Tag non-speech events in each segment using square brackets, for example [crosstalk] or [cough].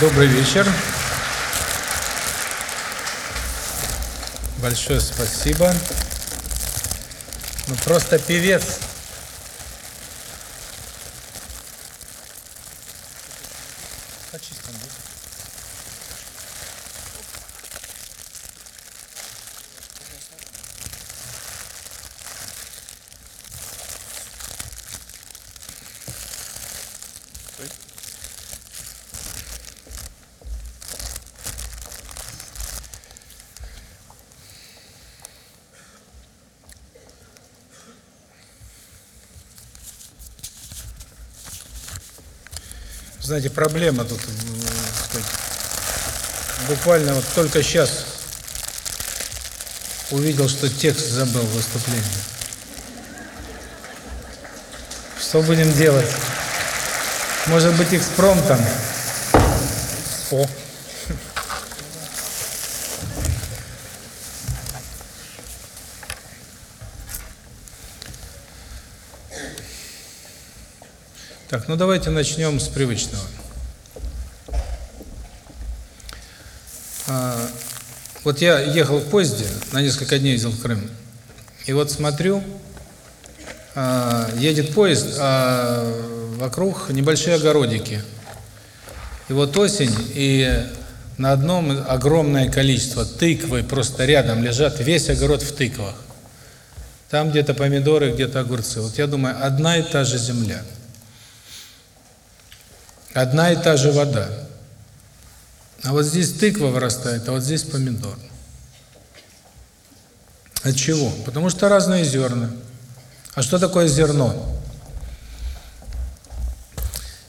Добрый вечер. Большое спасибо. Ну просто певец. Почистим, да? Знаете, проблема тут, э, сказать, буквально вот только сейчас увидел, что текст забыл выступления. Что будем делать? Может быть, экспромтом? О! Так, ну давайте начнем с привычного. А, вот я ехал в поезде, на несколько дней ездил в Крым, и вот смотрю, а, едет поезд, а вокруг небольшие огородики. И вот осень, и на одном огромное количество тыквы просто рядом лежат, весь огород в тыквах. Там где-то помидоры, где-то огурцы. Вот я думаю, одна и та же земля. Одна и та же вода. А вот здесь тыква вырастает, а вот здесь помидор. От чего? Потому что разные зерна. А что такое зерно?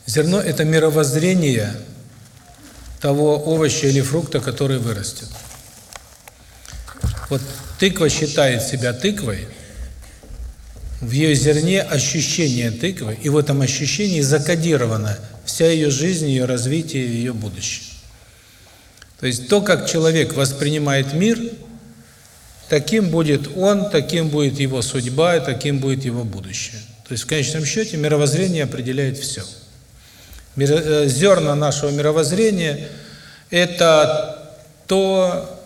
Зерно – это мировоззрение того овоща или фрукта, который вырастет. Вот тыква считает себя тыквой, в ее зерне ощущение тыквы, и в этом ощущении закодировано вся ее жизнь, ее развитие, ее будущее. То есть то, как человек воспринимает мир, таким будет он, таким будет его судьба, таким будет его будущее. То есть в конечном счете мировоззрение определяет все. Э, зерна нашего мировоззрения – это то,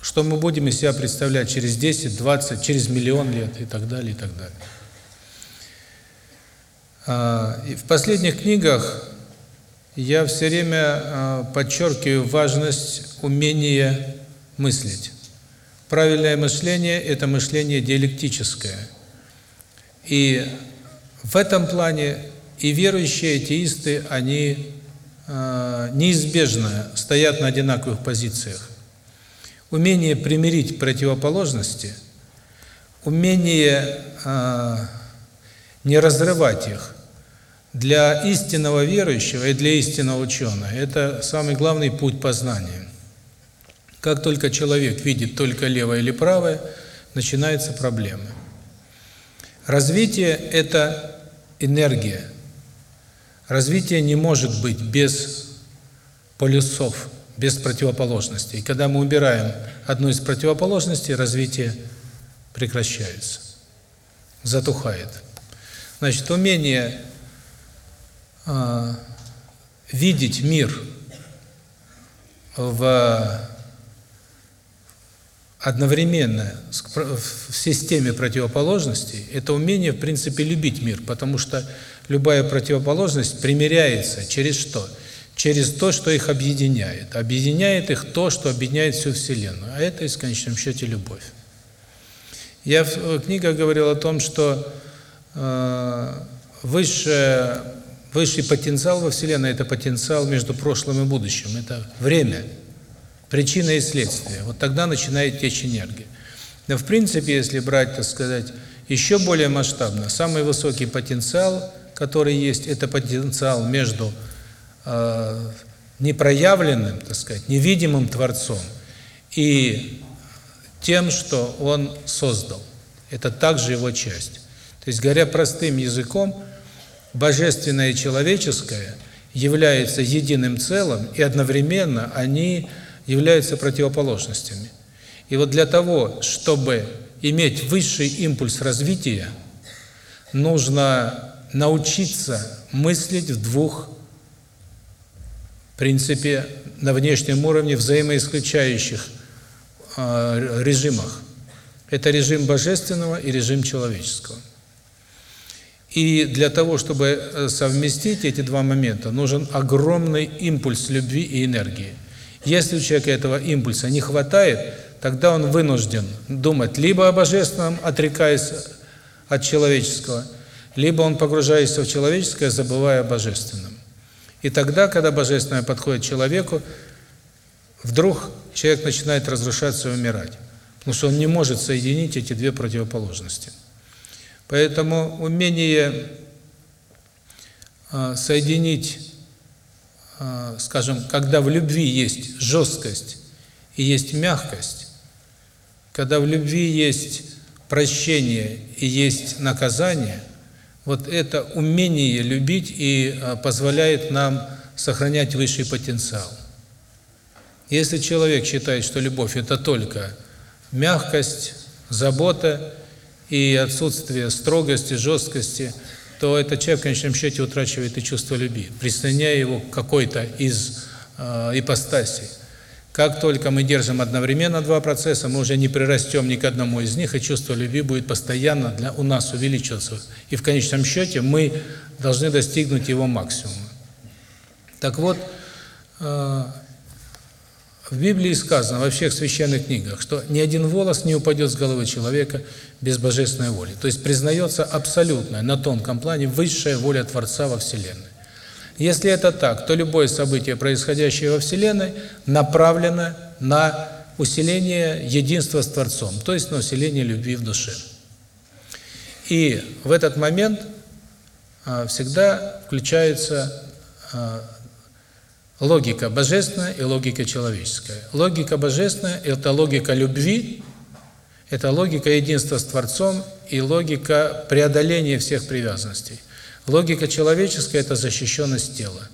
что мы будем из себя представлять через 10, 20, через миллион лет и так далее, и так далее. А, в последних книгах я все время а, подчеркиваю важность умения мыслить. Правильное мышление – это мышление диалектическое. И в этом плане и верующие, и атеисты, они э, неизбежно стоят на одинаковых позициях. Умение примирить противоположности, умение не разрывать их, для истинного верующего и для истинного ученого это самый главный путь познания. Как только человек видит только левое или правое, начинаются проблемы. Развитие – это энергия. Развитие не может быть без полюсов, без противоположностей. И когда мы убираем одну из противоположностей, развитие прекращается, затухает. Значит, умение видеть мир в одновременно в системе противоположностей, это умение, в принципе, любить мир, потому что любая противоположность примиряется через что? Через то, что их объединяет. Объединяет их то, что объединяет всю Вселенную. А это, в конечном счете, любовь. Я в книгах говорил о том, что э, высшее Высший потенциал во Вселенной – это потенциал между прошлым и будущим. Это время, причина и следствие. Вот тогда начинает течь энергия. Но в принципе, если брать, так сказать, еще более масштабно, самый высокий потенциал, который есть, это потенциал между э, непроявленным, так сказать, невидимым Творцом и тем, что Он создал. Это также его часть. То есть, говоря простым языком, божественное и человеческое являются единым целым, и одновременно они являются противоположностями. И вот для того, чтобы иметь высший импульс развития, нужно научиться мыслить в двух принципе, на внешнем уровне взаимоисключающих э, режимах. Это режим божественного и режим человеческого. И для того, чтобы совместить эти два момента, нужен огромный импульс любви и энергии. Если у человека этого импульса не хватает, тогда он вынужден думать либо о божественном, отрекаясь от человеческого, либо он погружается в человеческое, забывая о божественном. И тогда, когда божественное подходит человеку, вдруг человек начинает разрушаться и умирать. Потому что он не может соединить эти две противоположности. Поэтому умение э, соединить, э, скажем, когда в любви есть жесткость и есть мягкость, когда в любви есть прощение и есть наказание, вот это умение любить и а, позволяет нам сохранять высший потенциал. Если человек считает, что любовь – это только мягкость, забота и отсутствие строгости, жесткости, то этот человек в конечном счете утрачивает и чувство любви, присоединяя его к какой-то из э, ипостасей. Как только мы держим одновременно два процесса, мы уже не прирастем ни к одному из них, и чувство любви будет постоянно для у нас увеличиваться. И в конечном счете мы должны достигнуть его максимума. Так вот, э, в Библии сказано, во всех священных книгах, что ни один волос не упадет с головы человека без божественной воли. То есть признается абсолютная, на тонком плане, высшая воля Творца во Вселенной. Если это так, то любое событие, происходящее во Вселенной, направлено на усиление единства с Творцом, то есть на усиление любви в душе. И в этот момент а, всегда включается а, логика божественная и логика человеческая. Логика божественная – это логика любви, это логика единства с Творцом и логика преодоления всех привязанностей. Логика человеческая – это защищенность тела.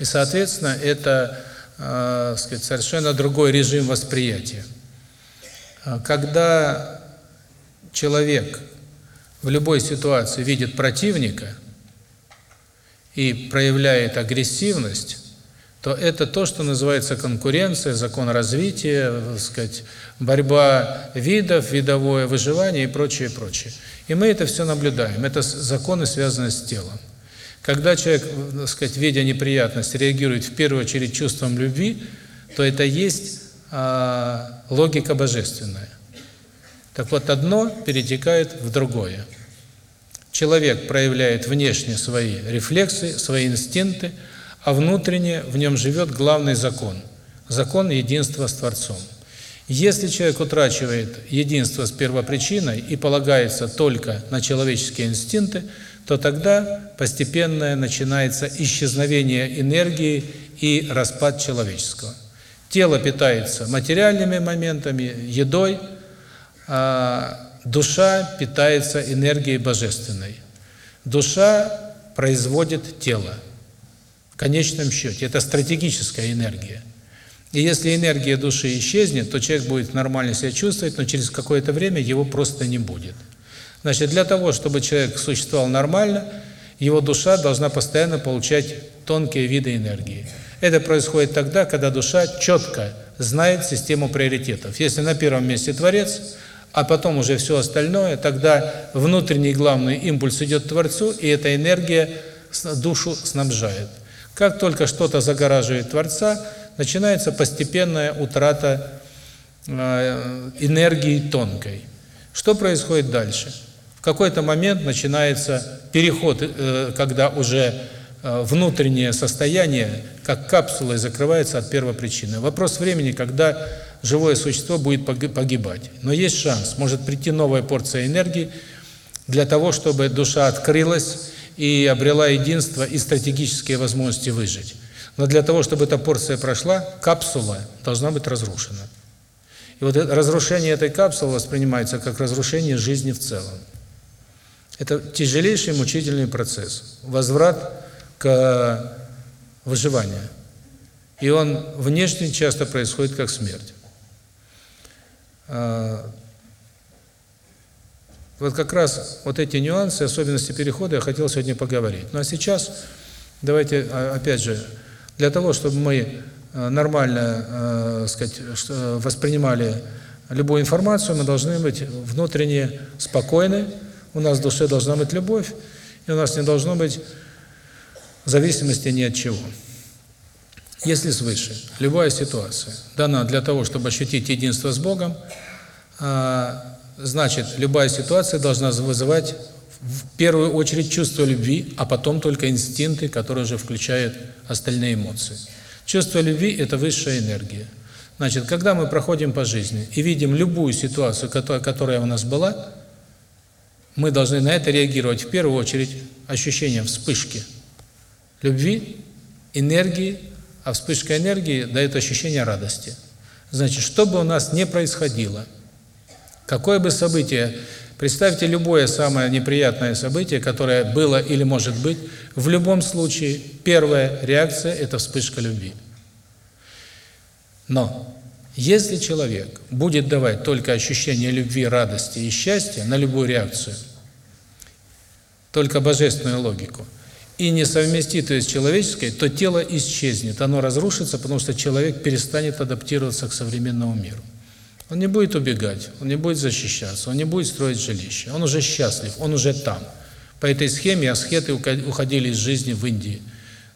И, соответственно, это э, сказать, совершенно другой режим восприятия. А когда человек в любой ситуации видит противника и проявляет агрессивность, то это то, что называется конкуренция, закон развития, так сказать, борьба видов, видовое выживание и прочее, прочее. И мы это все наблюдаем. Это законы, связанные с телом. Когда человек, так сказать, видя неприятность, реагирует в первую очередь чувством любви, то это есть а, логика божественная. Так вот, одно перетекает в другое. Человек проявляет внешне свои рефлексы, свои инстинкты, а внутренне в нем живет главный закон – закон единства с Творцом. Если человек утрачивает единство с первопричиной и полагается только на человеческие инстинкты, то тогда постепенно начинается исчезновение энергии и распад человеческого. Тело питается материальными моментами, едой, а душа питается энергией божественной. Душа производит тело. В конечном счете это стратегическая энергия. И если энергия души исчезнет, то человек будет нормально себя чувствовать, но через какое-то время его просто не будет. Значит, для того, чтобы человек существовал нормально, его душа должна постоянно получать тонкие виды энергии. Это происходит тогда, когда душа четко знает систему приоритетов. Если на первом месте Творец, а потом уже все остальное, тогда внутренний главный импульс идет Творцу, и эта энергия душу снабжает. Как только что-то загораживает Творца, начинается постепенная утрата э, энергии тонкой. Что происходит дальше? В какой-то момент начинается переход, э, когда уже э, внутреннее состояние, как капсулой, закрывается от первопричины. Вопрос времени, когда живое существо будет погибать. Но есть шанс, может прийти новая порция энергии для того, чтобы душа открылась и обрела единство и стратегические возможности выжить. Но для того, чтобы эта порция прошла, капсула должна быть разрушена. И вот разрушение этой капсулы воспринимается как разрушение жизни в целом. Это тяжелейший мучительный процесс. Возврат к выживанию. И он внешне часто происходит как смерть. А, вот как раз вот эти нюансы, особенности перехода я хотел сегодня поговорить. Ну а сейчас давайте, а, опять же, Для того, чтобы мы нормально, э, сказать, воспринимали любую информацию, мы должны быть внутренне спокойны, у нас в душе должна быть любовь, и у нас не должно быть зависимости ни от чего. Если свыше любая ситуация дана для того, чтобы ощутить единство с Богом, а, значит, любая ситуация должна вызывать в первую очередь чувство любви, а потом только инстинкты, которые уже включают остальные эмоции. Чувство любви – это высшая энергия. Значит, когда мы проходим по жизни и видим любую ситуацию, которая, у нас была, мы должны на это реагировать в первую очередь ощущением вспышки любви, энергии, а вспышка энергии дает ощущение радости. Значит, что бы у нас ни происходило, какое бы событие, представьте любое самое неприятное событие, которое было или может быть, в любом случае первая реакция – это вспышка любви. Но если человек будет давать только ощущение любви, радости и счастья на любую реакцию, только божественную логику, и не совместит ее с человеческой, то тело исчезнет, оно разрушится, потому что человек перестанет адаптироваться к современному миру. Он не будет убегать, он не будет защищаться, он не будет строить жилище, он уже счастлив, он уже там. По этой схеме аскеты уходили из жизни в Индии,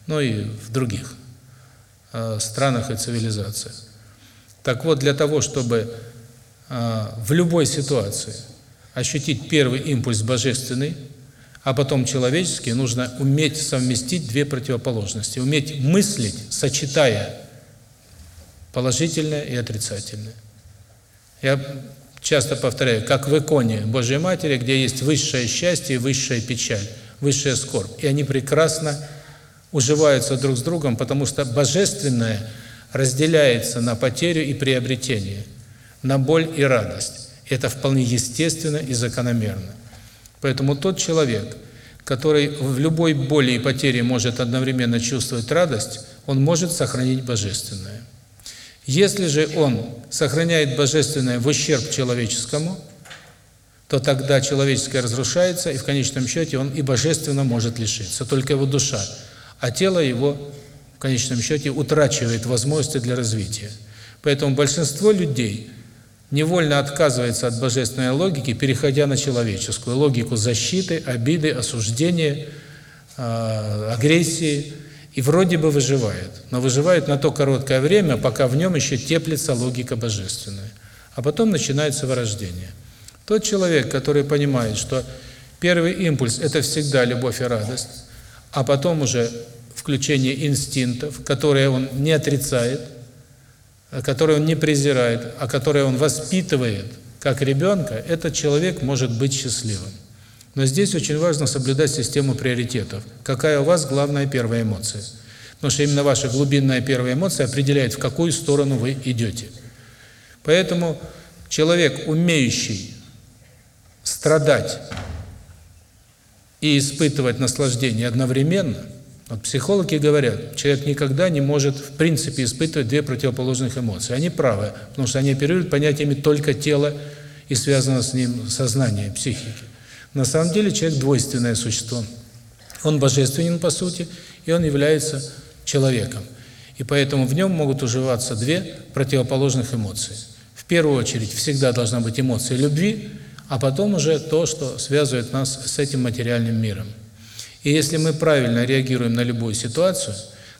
ну и в других э, странах и цивилизациях. Так вот, для того, чтобы э, в любой ситуации ощутить первый импульс божественный, а потом человеческий, нужно уметь совместить две противоположности, уметь мыслить, сочетая положительное и отрицательное. Я часто повторяю, как в иконе Божьей Матери, где есть высшее счастье и высшая печаль, высшая скорбь. И они прекрасно уживаются друг с другом, потому что божественное разделяется на потерю и приобретение, на боль и радость. Это вполне естественно и закономерно. Поэтому тот человек, который в любой боли и потере может одновременно чувствовать радость, он может сохранить божественное. Если же он сохраняет божественное в ущерб человеческому, то тогда человеческое разрушается, и в конечном счете он и божественно может лишиться, только его душа, а тело его в конечном счете утрачивает возможности для развития. Поэтому большинство людей невольно отказывается от божественной логики, переходя на человеческую логику защиты, обиды, осуждения, э, агрессии, и вроде бы выживает, но выживает на то короткое время, пока в нем еще теплится логика божественная. А потом начинается вырождение. Тот человек, который понимает, что первый импульс – это всегда любовь и радость, а потом уже включение инстинктов, которые он не отрицает – который он не презирает, а который он воспитывает как ребенка, этот человек может быть счастливым. Но здесь очень важно соблюдать систему приоритетов. Какая у вас главная первая эмоция? Потому что именно ваша глубинная первая эмоция определяет, в какую сторону вы идете. Поэтому человек, умеющий страдать и испытывать наслаждение одновременно – вот психологи говорят, человек никогда не может в принципе испытывать две противоположных эмоции. Они правы, потому что они оперируют понятиями только тела и связано с ним сознание, психики. На самом деле человек двойственное существо. Он божественен по сути, и он является человеком. И поэтому в нем могут уживаться две противоположных эмоции. В первую очередь всегда должна быть эмоция любви, а потом уже то, что связывает нас с этим материальным миром. И если мы правильно реагируем на любую ситуацию,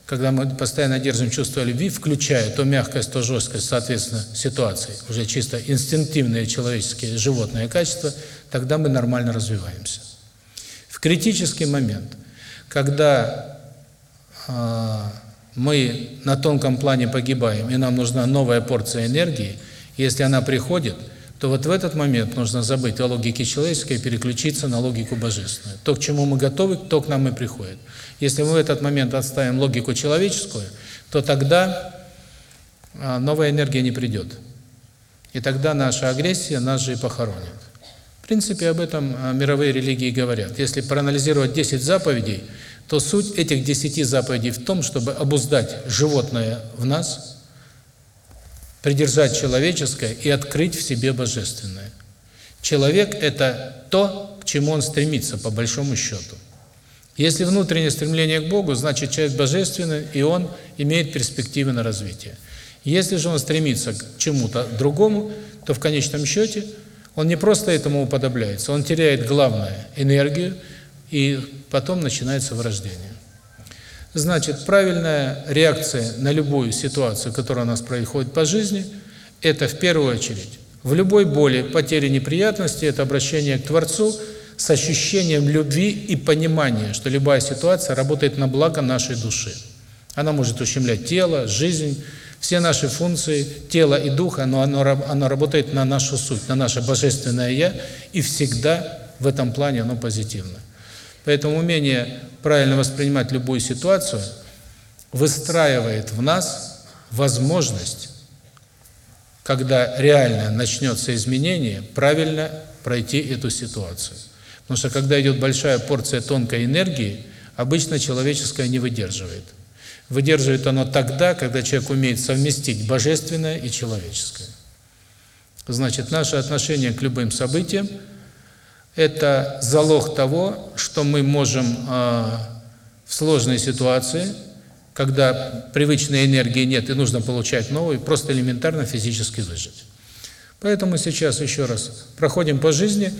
когда мы постоянно держим чувство любви, включая то мягкость, то жесткость, соответственно, ситуации, уже чисто инстинктивные человеческие животные качества, тогда мы нормально развиваемся. В критический момент, когда э, мы на тонком плане погибаем, и нам нужна новая порция энергии, если она приходит – то вот в этот момент нужно забыть о логике человеческой и переключиться на логику божественную. То, к чему мы готовы, то к нам и приходит. Если мы в этот момент отставим логику человеческую, то тогда а, новая энергия не придет. И тогда наша агрессия нас же и похоронит. В принципе, об этом а, мировые религии говорят. Если проанализировать 10 заповедей, то суть этих 10 заповедей в том, чтобы обуздать животное в нас – придержать человеческое и открыть в себе божественное. Человек – это то, к чему он стремится, по большому счету. Если внутреннее стремление к Богу, значит человек божественный, и он имеет перспективы на развитие. Если же он стремится к чему-то другому, то в конечном счете он не просто этому уподобляется, он теряет главное – энергию, и потом начинается вырождение. Значит, правильная реакция на любую ситуацию, которая у нас происходит по жизни, это в первую очередь в любой боли, потере неприятности, это обращение к Творцу с ощущением любви и понимания, что любая ситуация работает на благо нашей души. Она может ущемлять тело, жизнь, все наши функции, тело и дух, оно, оно, оно работает на нашу суть, на наше божественное «я», и всегда в этом плане оно позитивно. Поэтому умение правильно воспринимать любую ситуацию выстраивает в нас возможность, когда реально начнется изменение, правильно пройти эту ситуацию. Потому что когда идет большая порция тонкой энергии, обычно человеческая не выдерживает. Выдерживает оно тогда, когда человек умеет совместить божественное и человеческое. Значит, наше отношение к любым событиям – это залог того, что мы можем э, в сложной ситуации, когда привычной энергии нет и нужно получать новую, просто элементарно физически выжить. Поэтому сейчас еще раз проходим по жизни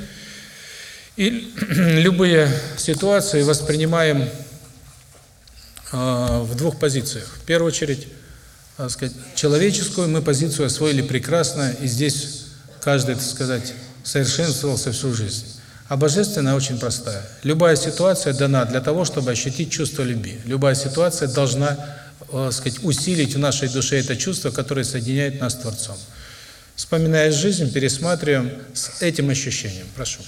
и [clears throat] любые ситуации воспринимаем а, в двух позициях. В первую очередь, так сказать, человеческую мы позицию освоили прекрасно, и здесь каждый, так сказать, совершенствовался всю жизнь. А божественная очень простая. Любая ситуация дана для того, чтобы ощутить чувство любви. Любая ситуация должна, так сказать, усилить в нашей душе это чувство, которое соединяет нас с Творцом. Вспоминая жизнь, пересматриваем с этим ощущением. Прошу.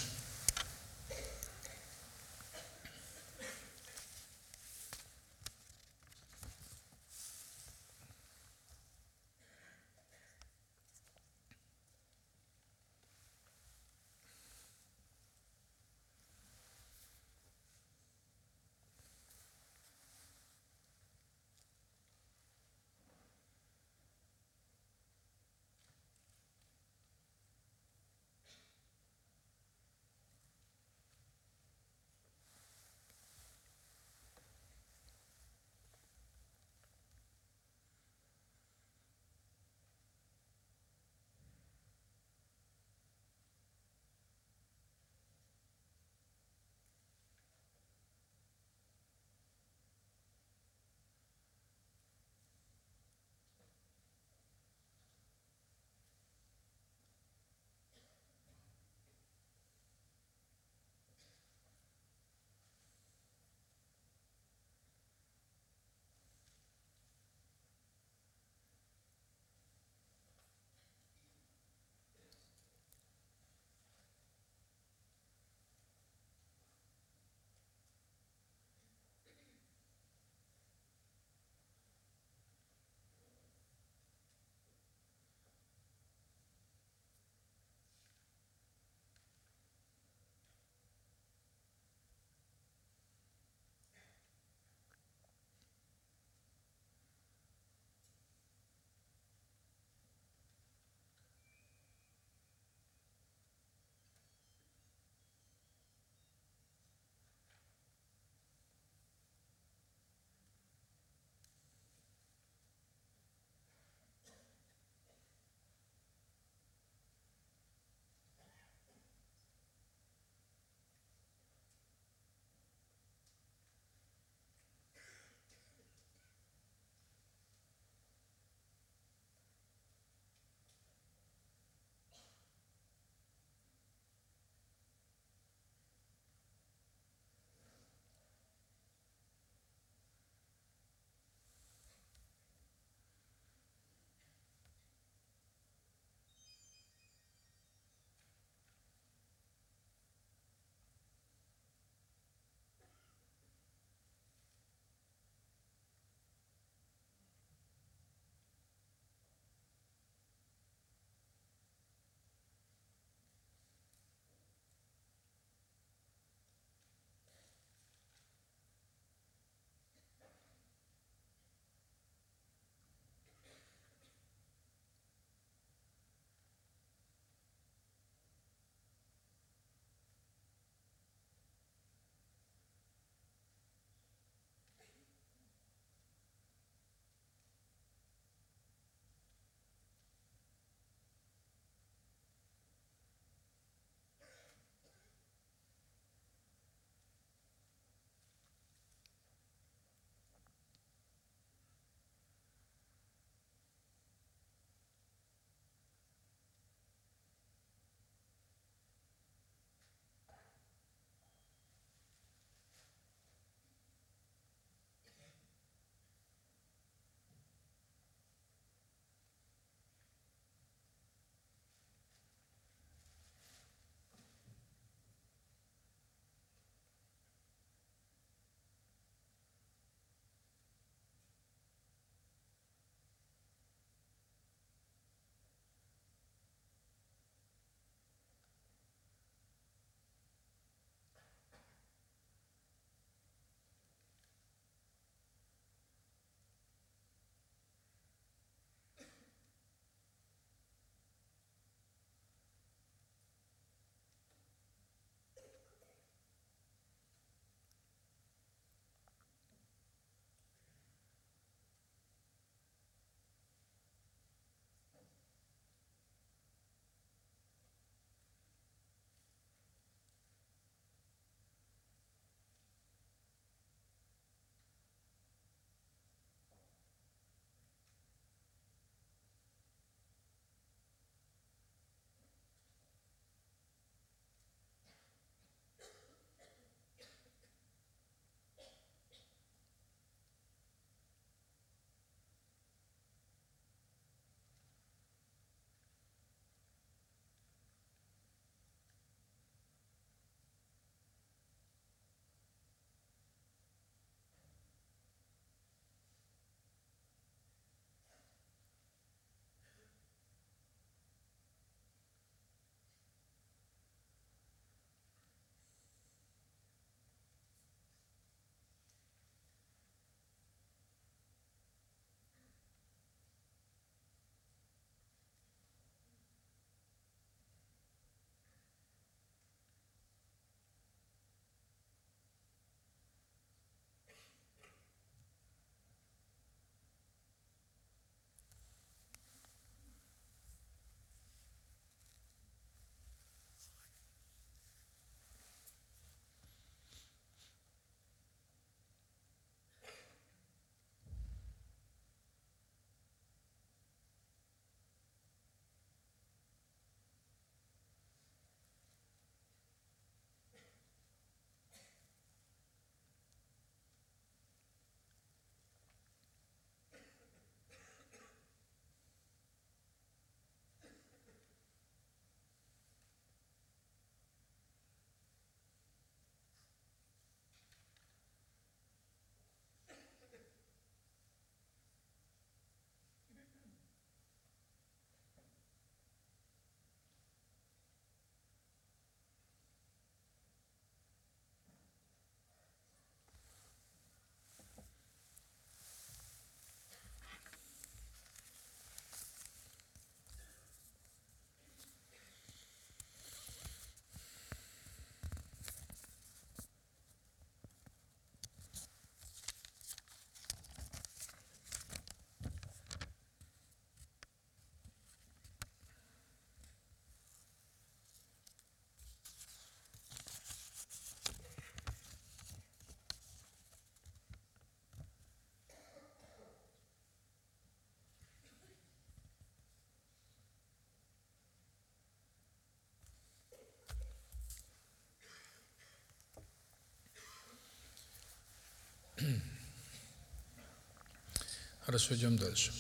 Хорошо, идем дальше.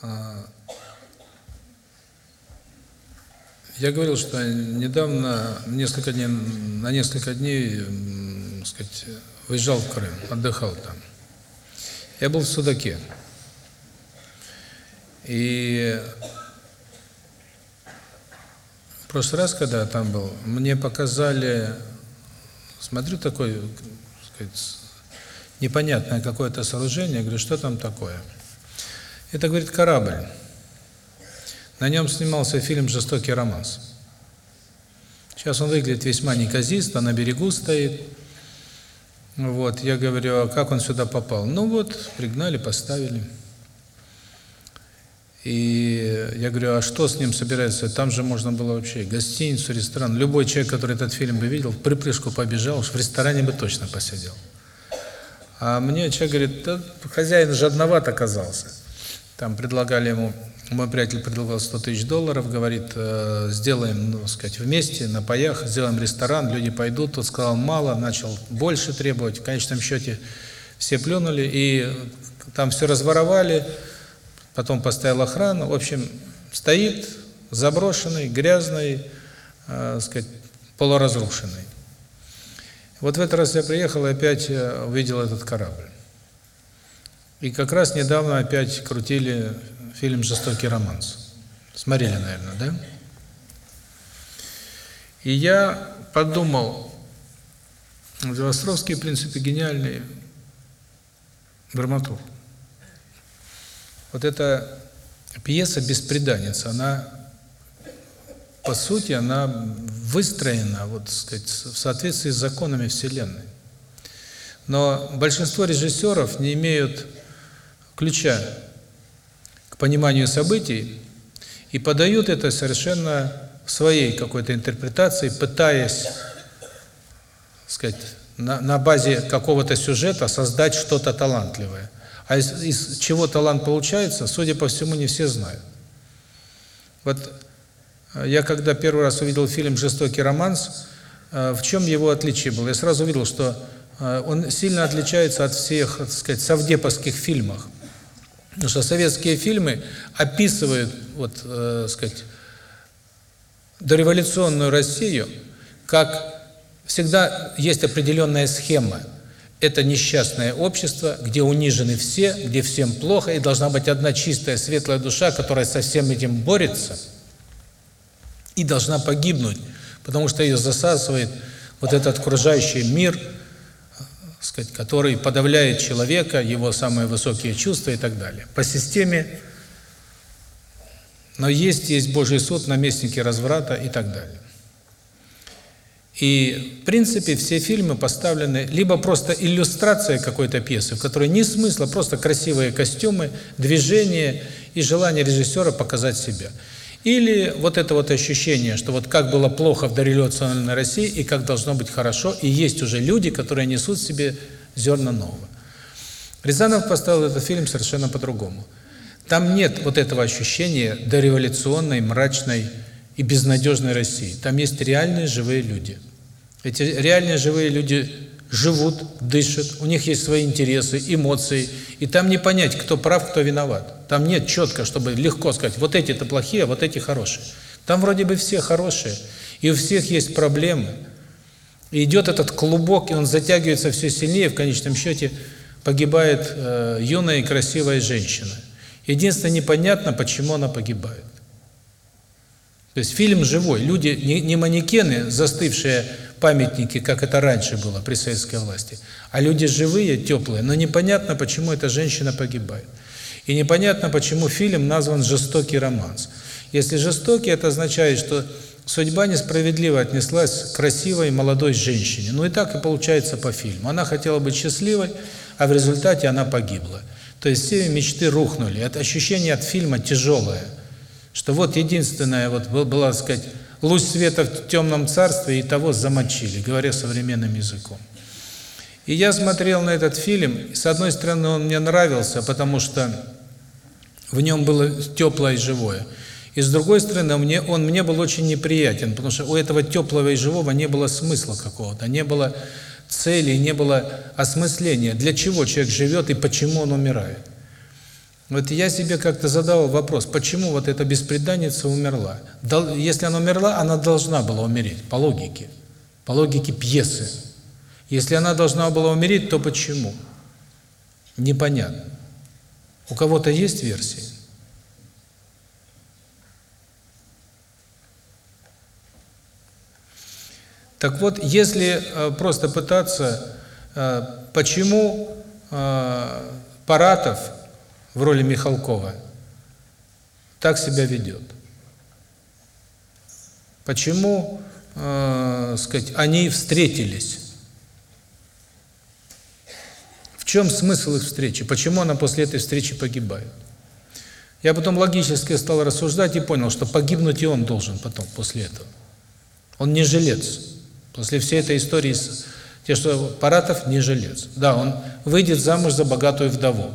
А, я говорил, что недавно, несколько дней, на несколько дней, так сказать, выезжал в Крым, отдыхал там. Я был в Судаке. И в прошлый раз, когда там был, мне показали, смотрю, такой, так сказать, непонятное какое-то сооружение, говорю, что там такое? Это, говорит, корабль. На нем снимался фильм «Жестокий романс». Сейчас он выглядит весьма неказисто, на берегу стоит. Вот, я говорю, а как он сюда попал? Ну вот, пригнали, поставили. И я говорю, а что с ним собирается? Там же можно было вообще гостиницу, ресторан. Любой человек, который этот фильм бы видел, в припрыжку побежал, в ресторане бы точно посидел. А мне человек говорит, да, хозяин жадноват оказался. Там предлагали ему, мой приятель предлагал 100 тысяч долларов, говорит, э, сделаем, ну, сказать, вместе, на паях, сделаем ресторан, люди пойдут. Тот сказал, мало, начал больше требовать. В конечном счете все плюнули, и там все разворовали, потом поставил охрану. В общем, стоит заброшенный, грязный, э, сказать, полуразрушенный. Вот в этот раз я приехал и опять э, увидел этот корабль. И как раз недавно опять крутили фильм «Жестокий романс». Смотрели, наверное, да? И я подумал, Островский, в принципе, гениальный драматург. Вот эта пьеса «Беспреданница», она, по сути, она выстроена, вот, сказать, в соответствии с законами Вселенной. Но большинство режиссеров не имеют ключа к пониманию событий и подают это совершенно в своей какой-то интерпретации, пытаясь, сказать, на, на базе какого-то сюжета создать что-то талантливое. А из, из чего талант получается, судя по всему, не все знают. Вот я когда первый раз увидел фильм «Жестокий романс», э, в чем его отличие было? Я сразу увидел, что э, он сильно отличается от всех, так сказать, совдеповских фильмов. Потому что советские фильмы описывают, вот, э, сказать, дореволюционную Россию, как всегда есть определенная схема. Это несчастное общество, где унижены все, где всем плохо, и должна быть одна чистая, светлая душа, которая со всем этим борется – и должна погибнуть, потому что ее засасывает вот этот окружающий мир, сказать, который подавляет человека, его самые высокие чувства и так далее. По системе, но есть, есть Божий суд, наместники разврата и так далее. И, в принципе, все фильмы поставлены либо просто иллюстрация какой-то пьесы, в которой ни смысла, просто красивые костюмы, движения и желание режиссера показать себя – или вот это вот ощущение, что вот как было плохо в дореволюционной России и как должно быть хорошо, и есть уже люди, которые несут себе зерна нового. Рязанов поставил этот фильм совершенно по-другому. Там нет вот этого ощущения дореволюционной, мрачной и безнадежной России. Там есть реальные живые люди. Эти реальные живые люди живут, дышат, у них есть свои интересы, эмоции, и там не понять, кто прав, кто виноват. Там нет четко, чтобы легко сказать, вот эти-то плохие, а вот эти хорошие. Там вроде бы все хорошие, и у всех есть проблемы. И идет этот клубок, и он затягивается все сильнее, в конечном счете погибает э, юная и красивая женщина. Единственное, непонятно, почему она погибает. То есть фильм живой, люди, не, не манекены, застывшие памятники, как это раньше было при советской власти, а люди живые, теплые, но непонятно, почему эта женщина погибает. И непонятно, почему фильм назван «Жестокий романс». Если жестокий, это означает, что судьба несправедливо отнеслась к красивой молодой женщине. Ну и так и получается по фильму. Она хотела быть счастливой, а в результате она погибла. То есть все мечты рухнули. Это ощущение от фильма тяжелое. Что вот единственное, вот была, так сказать, луч света в темном царстве, и того замочили, говоря современным языком. И я смотрел на этот фильм, с одной стороны он мне нравился, потому что в нем было теплое и живое. И с другой стороны, мне, он мне был очень неприятен, потому что у этого теплого и живого не было смысла какого-то, не было цели, не было осмысления, для чего человек живет и почему он умирает. Вот я себе как-то задавал вопрос, почему вот эта беспреданница умерла? Если она умерла, она должна была умереть, по логике, по логике пьесы. Если она должна была умереть, то почему? Непонятно. У кого-то есть версии? Так вот, если э, просто пытаться, э, почему э, Паратов в роли Михалкова так себя ведет? Почему, э, сказать, они встретились? В чем смысл их встречи? Почему она после этой встречи погибает? Я потом логически стал рассуждать и понял, что погибнуть и он должен потом, после этого. Он не жилец. После всей этой истории те, что Паратов не жилец. Да, он выйдет замуж за богатую вдову,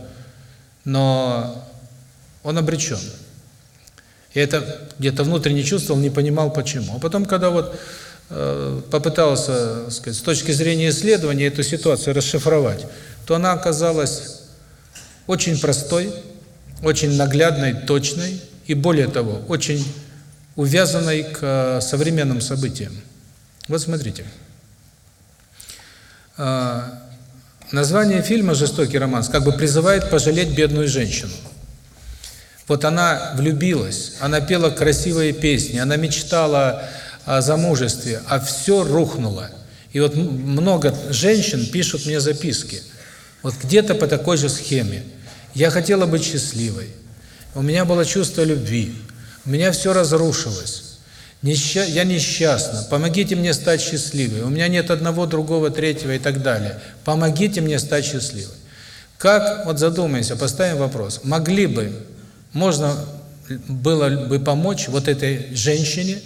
но он обречен. Я это где-то внутренне чувствовал, не понимал почему. А потом, когда вот э, попытался, сказать, с точки зрения исследования эту ситуацию расшифровать, то она оказалась очень простой, очень наглядной, точной и, более того, очень увязанной к э, современным событиям. Вот смотрите. А, название фильма «Жестокий романс» как бы призывает пожалеть бедную женщину. Вот она влюбилась, она пела красивые песни, она мечтала о замужестве, а все рухнуло. И вот много женщин пишут мне записки. Вот где-то по такой же схеме. Я хотела быть счастливой. У меня было чувство любви. У меня все разрушилось. Несча... Я несчастна, помогите мне стать счастливой. У меня нет одного, другого, третьего и так далее. Помогите мне стать счастливой. Как, вот задумайся, поставим вопрос, могли бы, можно было бы помочь вот этой женщине,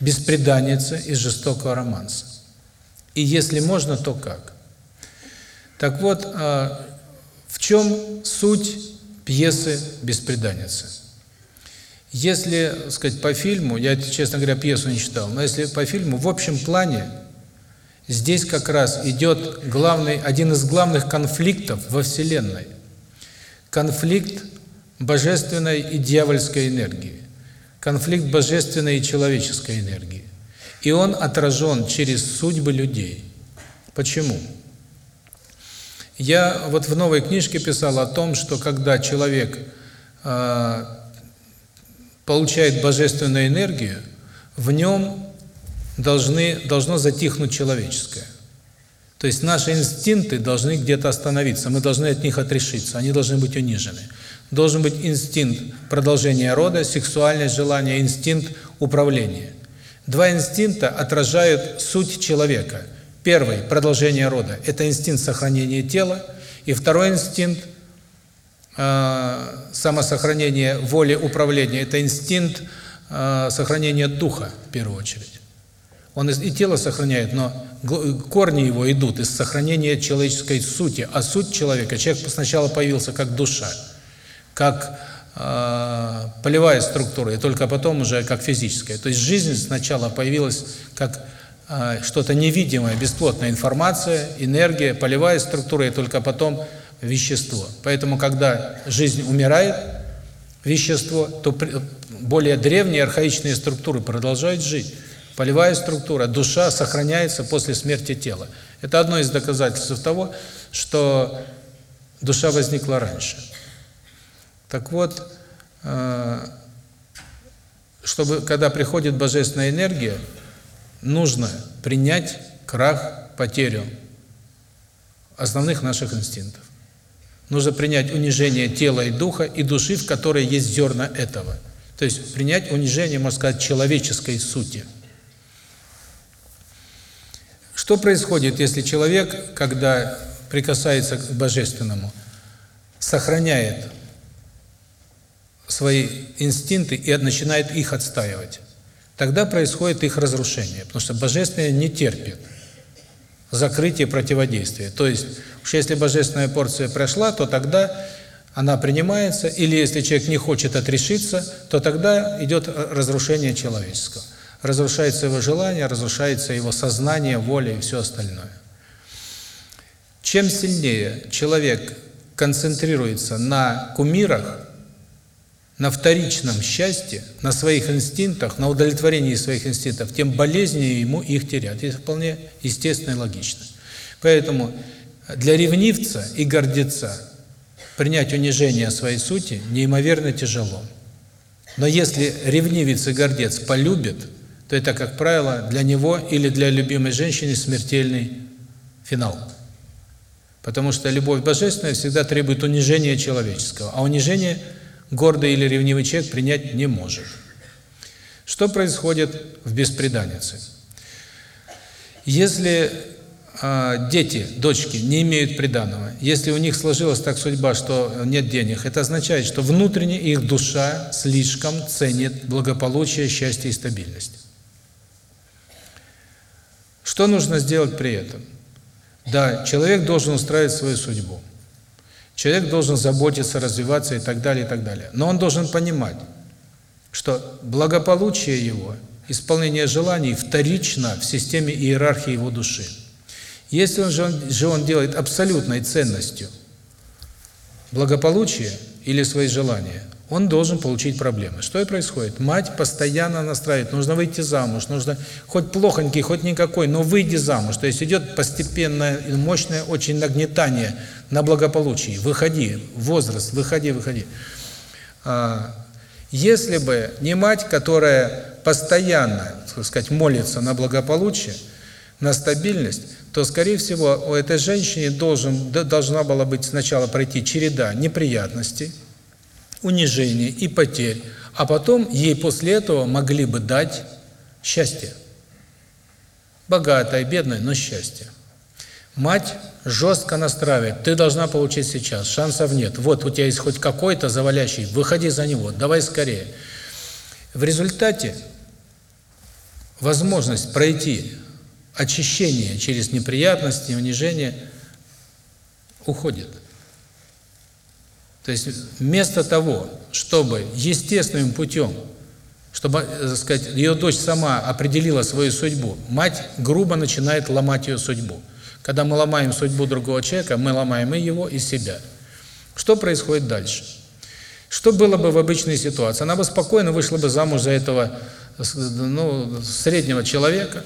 беспреданнице из жестокого романса? И если можно, то как? Так вот, а, в чем суть пьесы «Беспреданница»? Если, сказать, по фильму, я, честно говоря, пьесу не читал, но если по фильму, в общем плане, здесь как раз идет главный, один из главных конфликтов во Вселенной. Конфликт божественной и дьявольской энергии. Конфликт божественной и человеческой энергии. И он отражен через судьбы людей. Почему? Я вот в новой книжке писал о том, что когда человек э, получает божественную энергию, в нем должны, должно затихнуть человеческое. То есть наши инстинкты должны где-то остановиться, мы должны от них отрешиться, они должны быть унижены. Должен быть инстинкт продолжения рода, сексуальность, желание, инстинкт управления. Два инстинкта отражают суть человека. Первый – продолжение рода – это инстинкт сохранения тела, и второй инстинкт самосохранение воли управления, это инстинкт э, сохранения духа в первую очередь. Он и тело сохраняет, но корни его идут из сохранения человеческой сути. А суть человека, человек сначала появился как душа, как э, полевая структура, и только потом уже как физическая. То есть жизнь сначала появилась как э, что-то невидимое, бесплотная информация, энергия, полевая структура, и только потом вещество. Поэтому, когда жизнь умирает, вещество, то более древние архаичные структуры продолжают жить. Полевая структура, душа сохраняется после смерти тела. Это одно из доказательств того, что душа возникла раньше. Так вот, э, чтобы когда приходит божественная энергия, нужно принять крах, потерю основных наших инстинктов. Нужно принять унижение тела и духа, и души, в которой есть зерна этого. То есть принять унижение, можно сказать, человеческой сути. Что происходит, если человек, когда прикасается к Божественному, сохраняет свои инстинкты и начинает их отстаивать? Тогда происходит их разрушение, потому что Божественное не терпит закрытие противодействия. То есть Уж если божественная порция прошла, то тогда она принимается, или если человек не хочет отрешиться, то тогда идет разрушение человеческого. Разрушается его желание, разрушается его сознание, воля и все остальное. Чем сильнее человек концентрируется на кумирах, на вторичном счастье, на своих инстинктах, на удовлетворении своих инстинктов, тем болезненнее ему их терять. Это вполне естественно и логично. Поэтому для ревнивца и гордеца принять унижение своей сути неимоверно тяжело. Но если ревнивец и гордец полюбит, то это, как правило, для него или для любимой женщины смертельный финал. Потому что любовь божественная всегда требует унижения человеческого, а унижение гордый или ревнивый человек принять не может. Что происходит в беспреданнице? Если э, дети, дочки не имеют приданого, если у них сложилась так судьба, что нет денег, это означает, что внутренне их душа слишком ценит благополучие, счастье и стабильность. Что нужно сделать при этом? Да, человек должен устраивать свою судьбу. Человек должен заботиться, развиваться и так далее, и так далее. Но он должен понимать, что благополучие его, исполнение желаний вторично в системе иерархии его души. Если он же, же он делает абсолютной ценностью благополучие или свои желания, он должен получить проблемы. Что и происходит? Мать постоянно настраивает, нужно выйти замуж, нужно хоть плохонький, хоть никакой, но выйди замуж. То есть идет постепенное мощное очень нагнетание на благополучие. Выходи, возраст, выходи, выходи. А, если бы не мать, которая постоянно, так сказать, молится на благополучие, на стабильность, то, скорее всего, у этой женщины должен, должна была быть сначала пройти череда неприятностей, унижений и потерь, а потом ей после этого могли бы дать счастье. Богатое, бедное, но счастье. Мать жестко настраивает, ты должна получить сейчас, шансов нет. Вот у тебя есть хоть какой-то завалящий, выходи за него, давай скорее. В результате возможность пройти очищение через неприятности, унижение уходит. То есть вместо того, чтобы естественным путем, чтобы, э, так сказать, ее дочь сама определила свою судьбу, мать грубо начинает ломать ее судьбу. Когда мы ломаем судьбу другого человека, мы ломаем и его, и себя. Что происходит дальше? Что было бы в обычной ситуации? Она бы спокойно вышла бы замуж за этого ну, среднего человека,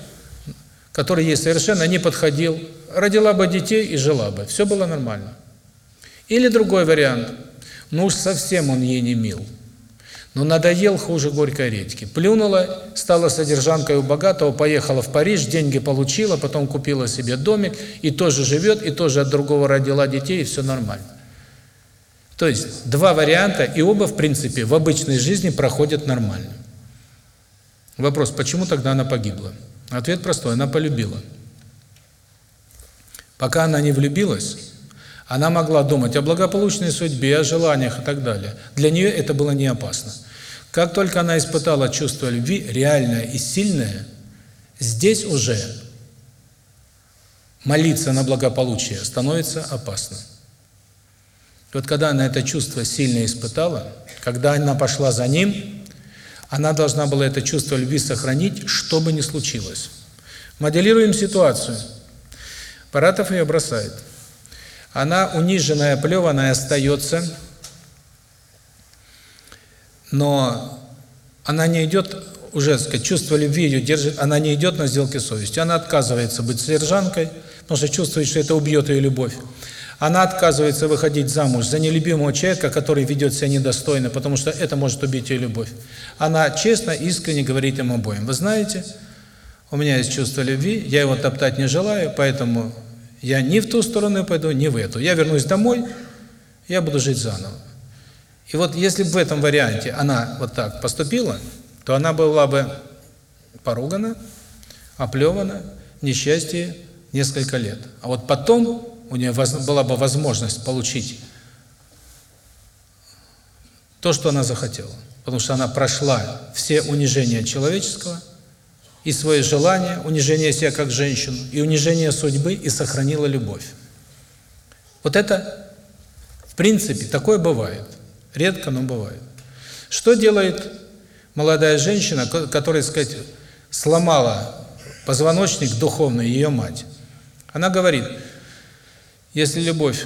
который ей совершенно не подходил, родила бы детей и жила бы. Все было нормально. Или другой вариант. Ну уж совсем он ей не мил. Но надоел хуже горькой редьки. Плюнула, стала содержанкой у богатого, поехала в Париж, деньги получила, потом купила себе домик, и тоже живет, и тоже от другого родила детей, и все нормально. То есть два варианта, и оба, в принципе, в обычной жизни проходят нормально. Вопрос, почему тогда она погибла? Ответ простой, она полюбила. Пока она не влюбилась, она могла думать о благополучной судьбе, о желаниях и так далее. Для нее это было не опасно. Как только она испытала чувство любви, реальное и сильное, здесь уже молиться на благополучие становится опасно. вот когда она это чувство сильно испытала, когда она пошла за ним, она должна была это чувство любви сохранить, что бы ни случилось. Моделируем ситуацию. Паратов ее бросает она униженная, плеванная остается, но она не идет, уже, сказать, чувство любви ее держит, она не идет на сделки совести. Она отказывается быть содержанкой, потому что чувствует, что это убьет ее любовь. Она отказывается выходить замуж за нелюбимого человека, который ведет себя недостойно, потому что это может убить ее любовь. Она честно, искренне говорит им обоим. Вы знаете, у меня есть чувство любви, я его топтать не желаю, поэтому я ни в ту сторону пойду, ни в эту. Я вернусь домой, я буду жить заново. И вот если бы в этом варианте она вот так поступила, то она была бы поругана, оплевана, несчастье несколько лет. А вот потом у нее была бы возможность получить то, что она захотела. Потому что она прошла все унижения человеческого, и свое желание, унижение себя как женщину, и унижение судьбы, и сохранила любовь. Вот это, в принципе, такое бывает. Редко, но бывает. Что делает молодая женщина, которая, сказать, сломала позвоночник духовный ее мать? Она говорит, если любовь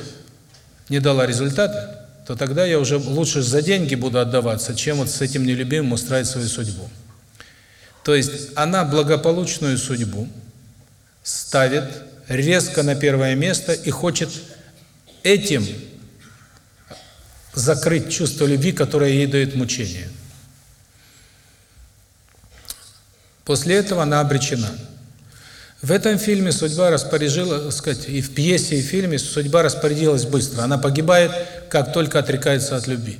не дала результата, то тогда я уже лучше за деньги буду отдаваться, чем вот с этим нелюбимым устраивать свою судьбу. То есть она благополучную судьбу ставит резко на первое место и хочет этим закрыть чувство любви, которое ей дает мучение. После этого она обречена. В этом фильме судьба распорядилась, так сказать, и в пьесе, и в фильме судьба распорядилась быстро. Она погибает, как только отрекается от любви.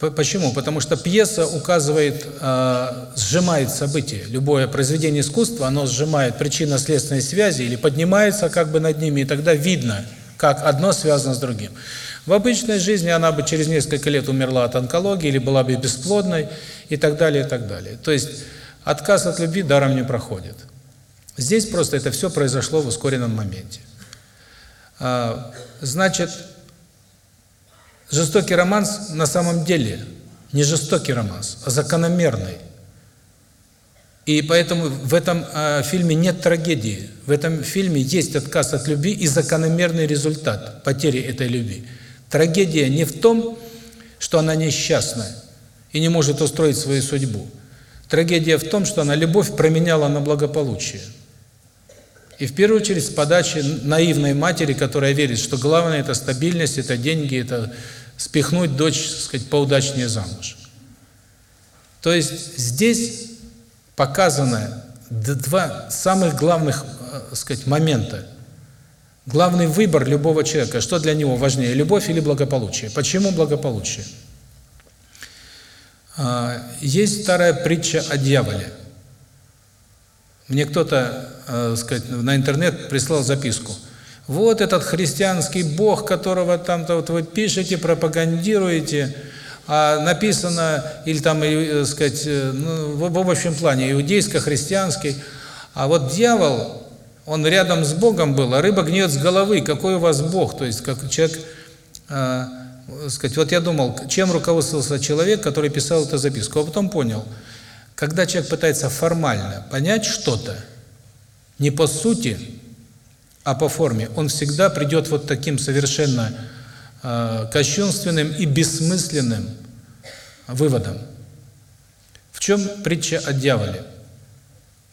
Почему? Потому что пьеса указывает, э, сжимает события. Любое произведение искусства, оно сжимает причинно-следственные связи или поднимается как бы над ними, и тогда видно, как одно связано с другим. В обычной жизни она бы через несколько лет умерла от онкологии или была бы бесплодной и так далее, и так далее. То есть отказ от любви даром не проходит. Здесь просто это все произошло в ускоренном моменте. А, значит, жестокий романс на самом деле не жестокий романс, а закономерный. И поэтому в этом э, фильме нет трагедии. В этом фильме есть отказ от любви и закономерный результат потери этой любви. Трагедия не в том, что она несчастна и не может устроить свою судьбу. Трагедия в том, что она любовь променяла на благополучие. И в первую очередь с подачи наивной матери, которая верит, что главное это стабильность, это деньги, это спихнуть дочь, так сказать, поудачнее замуж. То есть здесь показано два самых главных, так э, сказать, момента. Главный выбор любого человека, что для него важнее, любовь или благополучие. Почему благополучие? А, есть старая притча о дьяволе. Мне кто-то, э, сказать, на интернет прислал записку. Вот этот христианский бог, которого там-то вот вы пишете, пропагандируете, а написано, или там, э, сказать, э, ну, в, в общем плане, иудейско-христианский, а вот дьявол, он рядом с Богом был, а рыба гниет с головы, какой у вас Бог, то есть как человек, э, сказать, вот я думал, чем руководствовался человек, который писал эту записку, а потом понял – когда человек пытается формально понять что-то, не по сути, а по форме, он всегда придет вот таким совершенно э, кощунственным и бессмысленным выводом. В чем притча о дьяволе?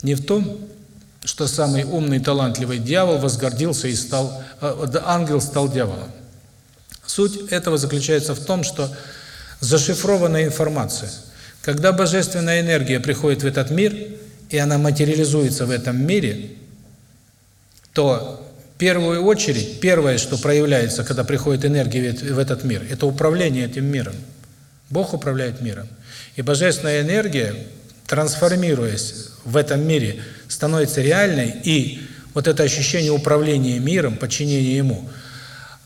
Не в том, что самый умный, талантливый дьявол возгордился и стал, э, ангел стал дьяволом. Суть этого заключается в том, что зашифрованная информация – когда божественная энергия приходит в этот мир, и она материализуется в этом мире, то в первую очередь, первое, что проявляется, когда приходит энергия в этот мир, это управление этим миром. Бог управляет миром. И божественная энергия, трансформируясь в этом мире, становится реальной, и вот это ощущение управления миром, подчинения ему,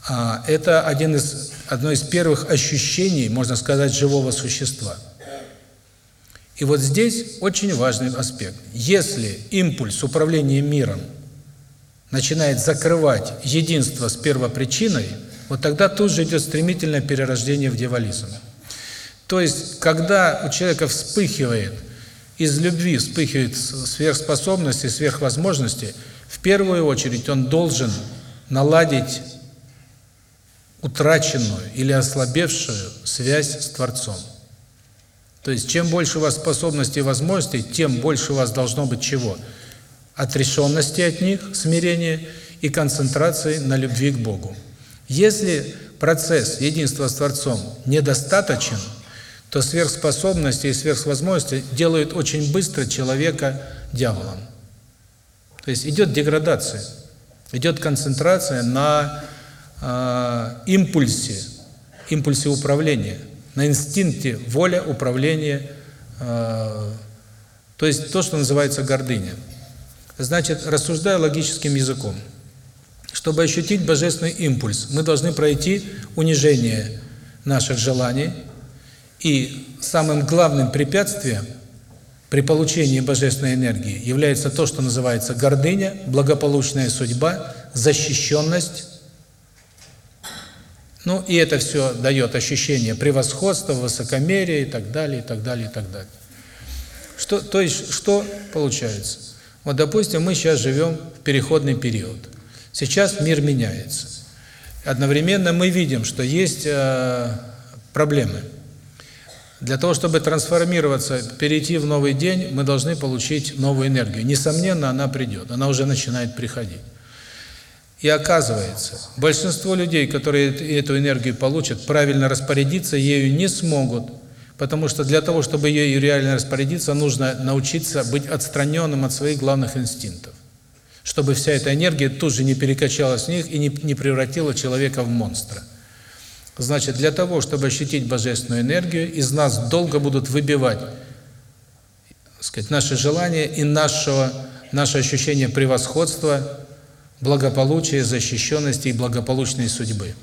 а, это один из, одно из первых ощущений, можно сказать, живого существа – и вот здесь очень важный аспект. Если импульс управления миром начинает закрывать единство с первопричиной, вот тогда тут же идет стремительное перерождение в дьяволизм. То есть, когда у человека вспыхивает, из любви вспыхивает сверхспособности, сверхвозможности, в первую очередь он должен наладить утраченную или ослабевшую связь с Творцом. То есть, чем больше у вас способностей и возможностей, тем больше у вас должно быть чего? Отрешенности от них, смирения и концентрации на любви к Богу. Если процесс единства с Творцом недостаточен, то сверхспособности и сверхвозможности делают очень быстро человека дьяволом. То есть идет деградация, идет концентрация на э, импульсе, импульсе управления – на инстинкте воля, управление, э, то есть то, что называется гордыня. Значит, рассуждая логическим языком, чтобы ощутить божественный импульс, мы должны пройти унижение наших желаний, и самым главным препятствием при получении божественной энергии является то, что называется гордыня, благополучная судьба, защищенность, ну, и это все дает ощущение превосходства, высокомерия и так далее, и так далее, и так далее. Что, то есть, что получается? Вот, допустим, мы сейчас живем в переходный период. Сейчас мир меняется. Одновременно мы видим, что есть э, проблемы. Для того, чтобы трансформироваться, перейти в новый день, мы должны получить новую энергию. Несомненно, она придет, она уже начинает приходить. И оказывается, большинство людей, которые эту энергию получат, правильно распорядиться ею не смогут, потому что для того, чтобы ею реально распорядиться, нужно научиться быть отстраненным от своих главных инстинктов, чтобы вся эта энергия тут же не перекачалась в них и не, не превратила человека в монстра. Значит, для того, чтобы ощутить божественную энергию, из нас долго будут выбивать сказать, наши желания и нашего, наше ощущение превосходства, благополучия, защищенности и благополучной судьбы.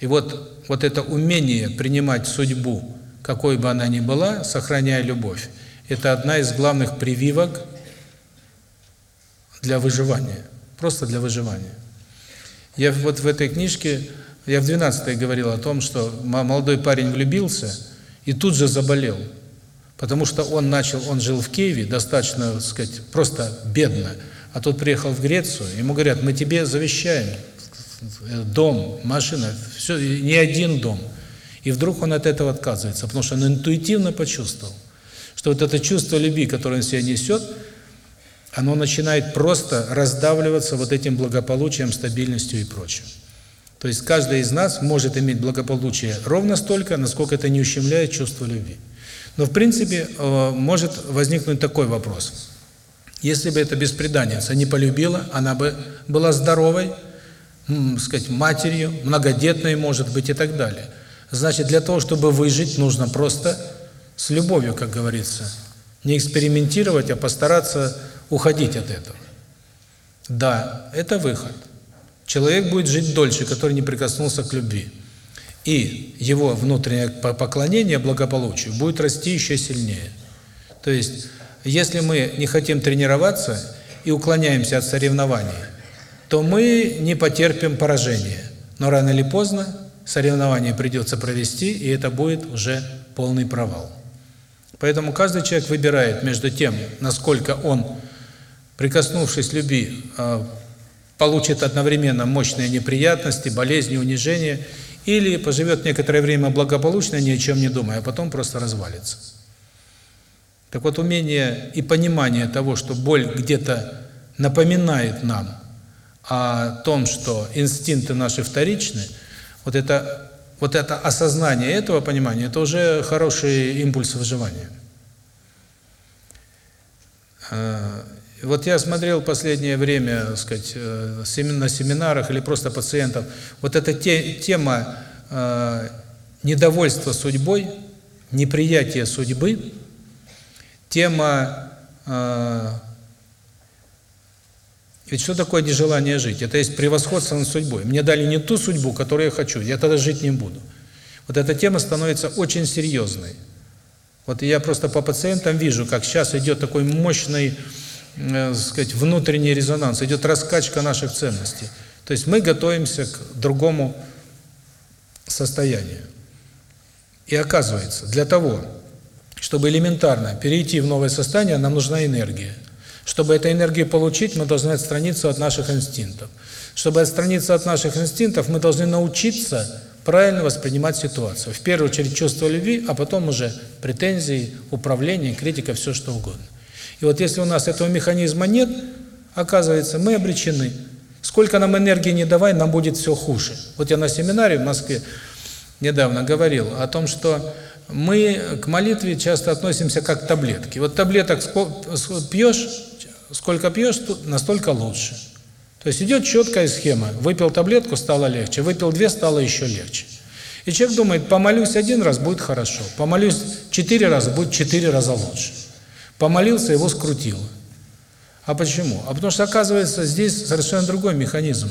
И вот, вот это умение принимать судьбу, какой бы она ни была, сохраняя любовь, это одна из главных прививок для выживания, просто для выживания. Я вот в этой книжке я в 12 говорил о том, что молодой парень влюбился и тут же заболел. Потому что он начал, он жил в Киеве, достаточно, так сказать, просто бедно. А тут приехал в Грецию, ему говорят, мы тебе завещаем дом, машина, все, не один дом. И вдруг он от этого отказывается, потому что он интуитивно почувствовал, что вот это чувство любви, которое он себя несет, оно начинает просто раздавливаться вот этим благополучием, стабильностью и прочим. То есть каждый из нас может иметь благополучие ровно столько, насколько это не ущемляет чувство любви. Но в принципе э, может возникнуть такой вопрос. Если бы эта беспреданница не полюбила, она бы была здоровой, сказать, матерью, многодетной, может быть, и так далее. Значит, для того, чтобы выжить, нужно просто с любовью, как говорится, не экспериментировать, а постараться уходить от этого. Да, это выход. Человек будет жить дольше, который не прикоснулся к любви. И его внутреннее поклонение благополучию будет расти еще сильнее. То есть, если мы не хотим тренироваться и уклоняемся от соревнований, то мы не потерпим поражения. Но рано или поздно соревнования придется провести, и это будет уже полный провал. Поэтому каждый человек выбирает между тем, насколько он, прикоснувшись любви, а, получит одновременно мощные неприятности, болезни, унижения, или поживет некоторое время благополучно, ни о чем не думая, а потом просто развалится. Так вот, умение и понимание того, что боль где-то напоминает нам о том, что инстинкты наши вторичны, вот это, вот это осознание этого понимания, это уже хороший импульс выживания. А, вот я смотрел последнее время, так сказать, э, на семинарах или просто пациентов, вот эта те, тема э, недовольства судьбой, неприятия судьбы, тема э, ведь что такое нежелание жить? Это есть превосходство над судьбой. Мне дали не ту судьбу, которую я хочу, я тогда жить не буду. Вот эта тема становится очень серьезной. Вот я просто по пациентам вижу, как сейчас идет такой мощный э, сказать, внутренний резонанс, идет раскачка наших ценностей. То есть мы готовимся к другому состоянию. И оказывается, для того, чтобы элементарно перейти в новое состояние, нам нужна энергия. Чтобы эту энергию получить, мы должны отстраниться от наших инстинктов. Чтобы отстраниться от наших инстинктов, мы должны научиться правильно воспринимать ситуацию. В первую очередь чувство любви, а потом уже претензии, управление, критика, все что угодно. И вот если у нас этого механизма нет, оказывается, мы обречены. Сколько нам энергии не давай, нам будет все хуже. Вот я на семинаре в Москве недавно говорил о том, что мы к молитве часто относимся как к таблетке. Вот таблеток пьешь, сколько пьешь, настолько лучше. То есть идет четкая схема. Выпил таблетку, стало легче. Выпил две, стало еще легче. И человек думает, помолюсь один раз, будет хорошо. Помолюсь четыре раза, будет четыре раза лучше. Помолился, его скрутило. А почему? А потому что, оказывается, здесь совершенно другой механизм.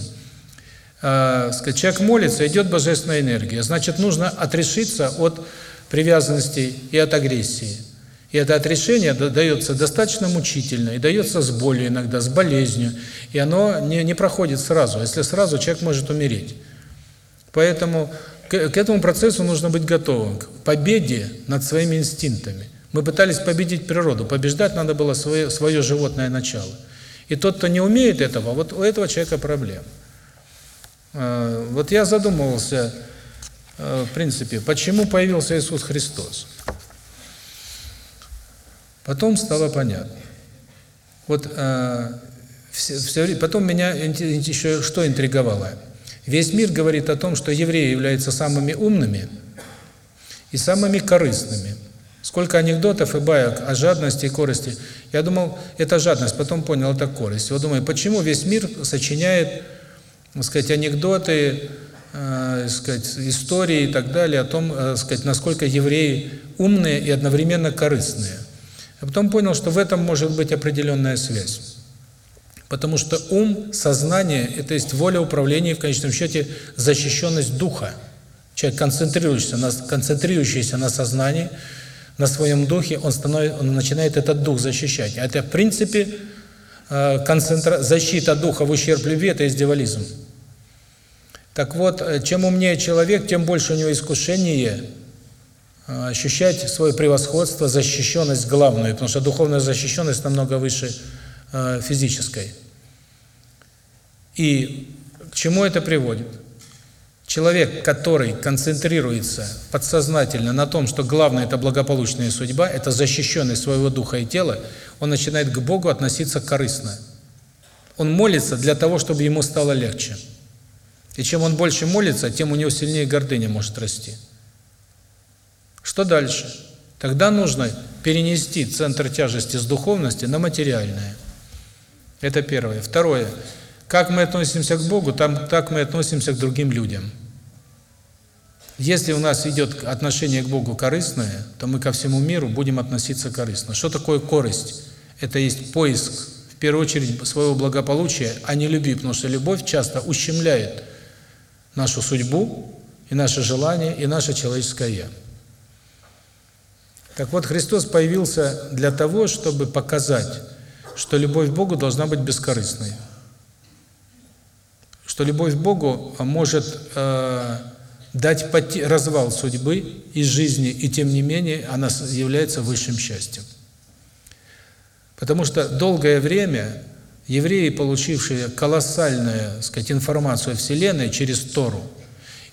Э, человек молится, идет божественная энергия. Значит, нужно отрешиться от привязанности и от агрессии. И это отрешение дается достаточно мучительно, и дается с болью иногда, с болезнью, и оно не, не проходит сразу. Если сразу, человек может умереть. Поэтому к, к этому процессу нужно быть готовым, к победе над своими инстинктами. Мы пытались победить природу, побеждать надо было свое, свое животное начало. И тот, кто не умеет этого, вот у этого человека проблема. э, вот я задумывался, э, в принципе, почему появился Иисус Христос. Потом стало понятно. Вот э, все, все, потом меня еще что интриговало. Весь мир говорит о том, что евреи являются самыми умными и самыми корыстными. Сколько анекдотов и баек о жадности и корысти. Я думал, это жадность, потом понял, это корость. Вот думаю, почему весь мир сочиняет, так сказать, анекдоты, э, сказать, истории и так далее о том, э, сказать, насколько евреи умные и одновременно корыстные. А потом понял, что в этом может быть определенная связь. Потому что ум, сознание – это есть воля управления и в конечном счете защищенность духа. Человек, концентрирующийся на, концентрирующийся на сознании, на своем духе, он, становится, он начинает этот дух защищать. Это, в принципе, э, концентра... защита духа в ущерб любви – это есть. Так вот, э, чем умнее человек, тем больше у него искушение – ощущать свое превосходство, защищенность главную, потому что духовная защищенность намного выше э, физической. И к чему это приводит? Человек, который концентрируется подсознательно на том, что главное – это благополучная судьба, это защищенность своего духа и тела, он начинает к Богу относиться корыстно. Он молится для того, чтобы ему стало легче. И чем он больше молится, тем у него сильнее гордыня может расти. Что дальше? Тогда нужно перенести центр тяжести с духовности на материальное. Это первое. Второе. Как мы относимся к Богу, там, так мы относимся к другим людям. Если у нас идет отношение к Богу корыстное, то мы ко всему миру будем относиться корыстно. Что такое корость? Это есть поиск, в первую очередь, своего благополучия, а не любви, потому что любовь часто ущемляет нашу судьбу, и наше желание, и наше человеческое «я». Так вот, Христос появился для того, чтобы показать, что любовь к Богу должна быть бескорыстной. Что любовь к Богу может э, дать развал судьбы и жизни, и тем не менее она является высшим счастьем. Потому что долгое время евреи, получившие колоссальную, сказать, информацию о Вселенной через Тору,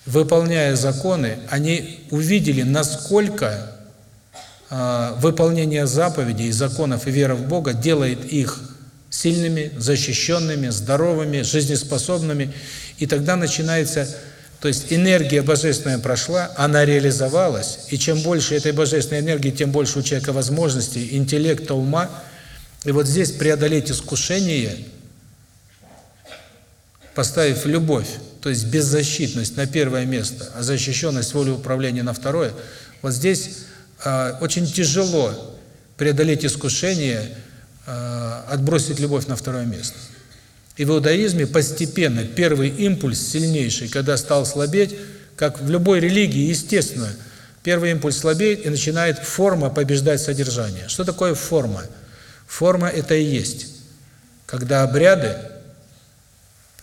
выполняя законы, они увидели, насколько а, выполнение заповедей, законов и вера в Бога делает их сильными, защищенными, здоровыми, жизнеспособными. И тогда начинается, то есть энергия божественная прошла, она реализовалась, и чем больше этой божественной энергии, тем больше у человека возможностей, интеллекта, ума. И вот здесь преодолеть искушение, поставив любовь, то есть беззащитность на первое место, а защищенность воли управления на второе, вот здесь очень тяжело преодолеть искушение, а, отбросить любовь на второе место. И в иудаизме постепенно первый импульс сильнейший, когда стал слабеть, как в любой религии, естественно, первый импульс слабеет и начинает форма побеждать содержание. Что такое форма? Форма – это и есть, когда обряды,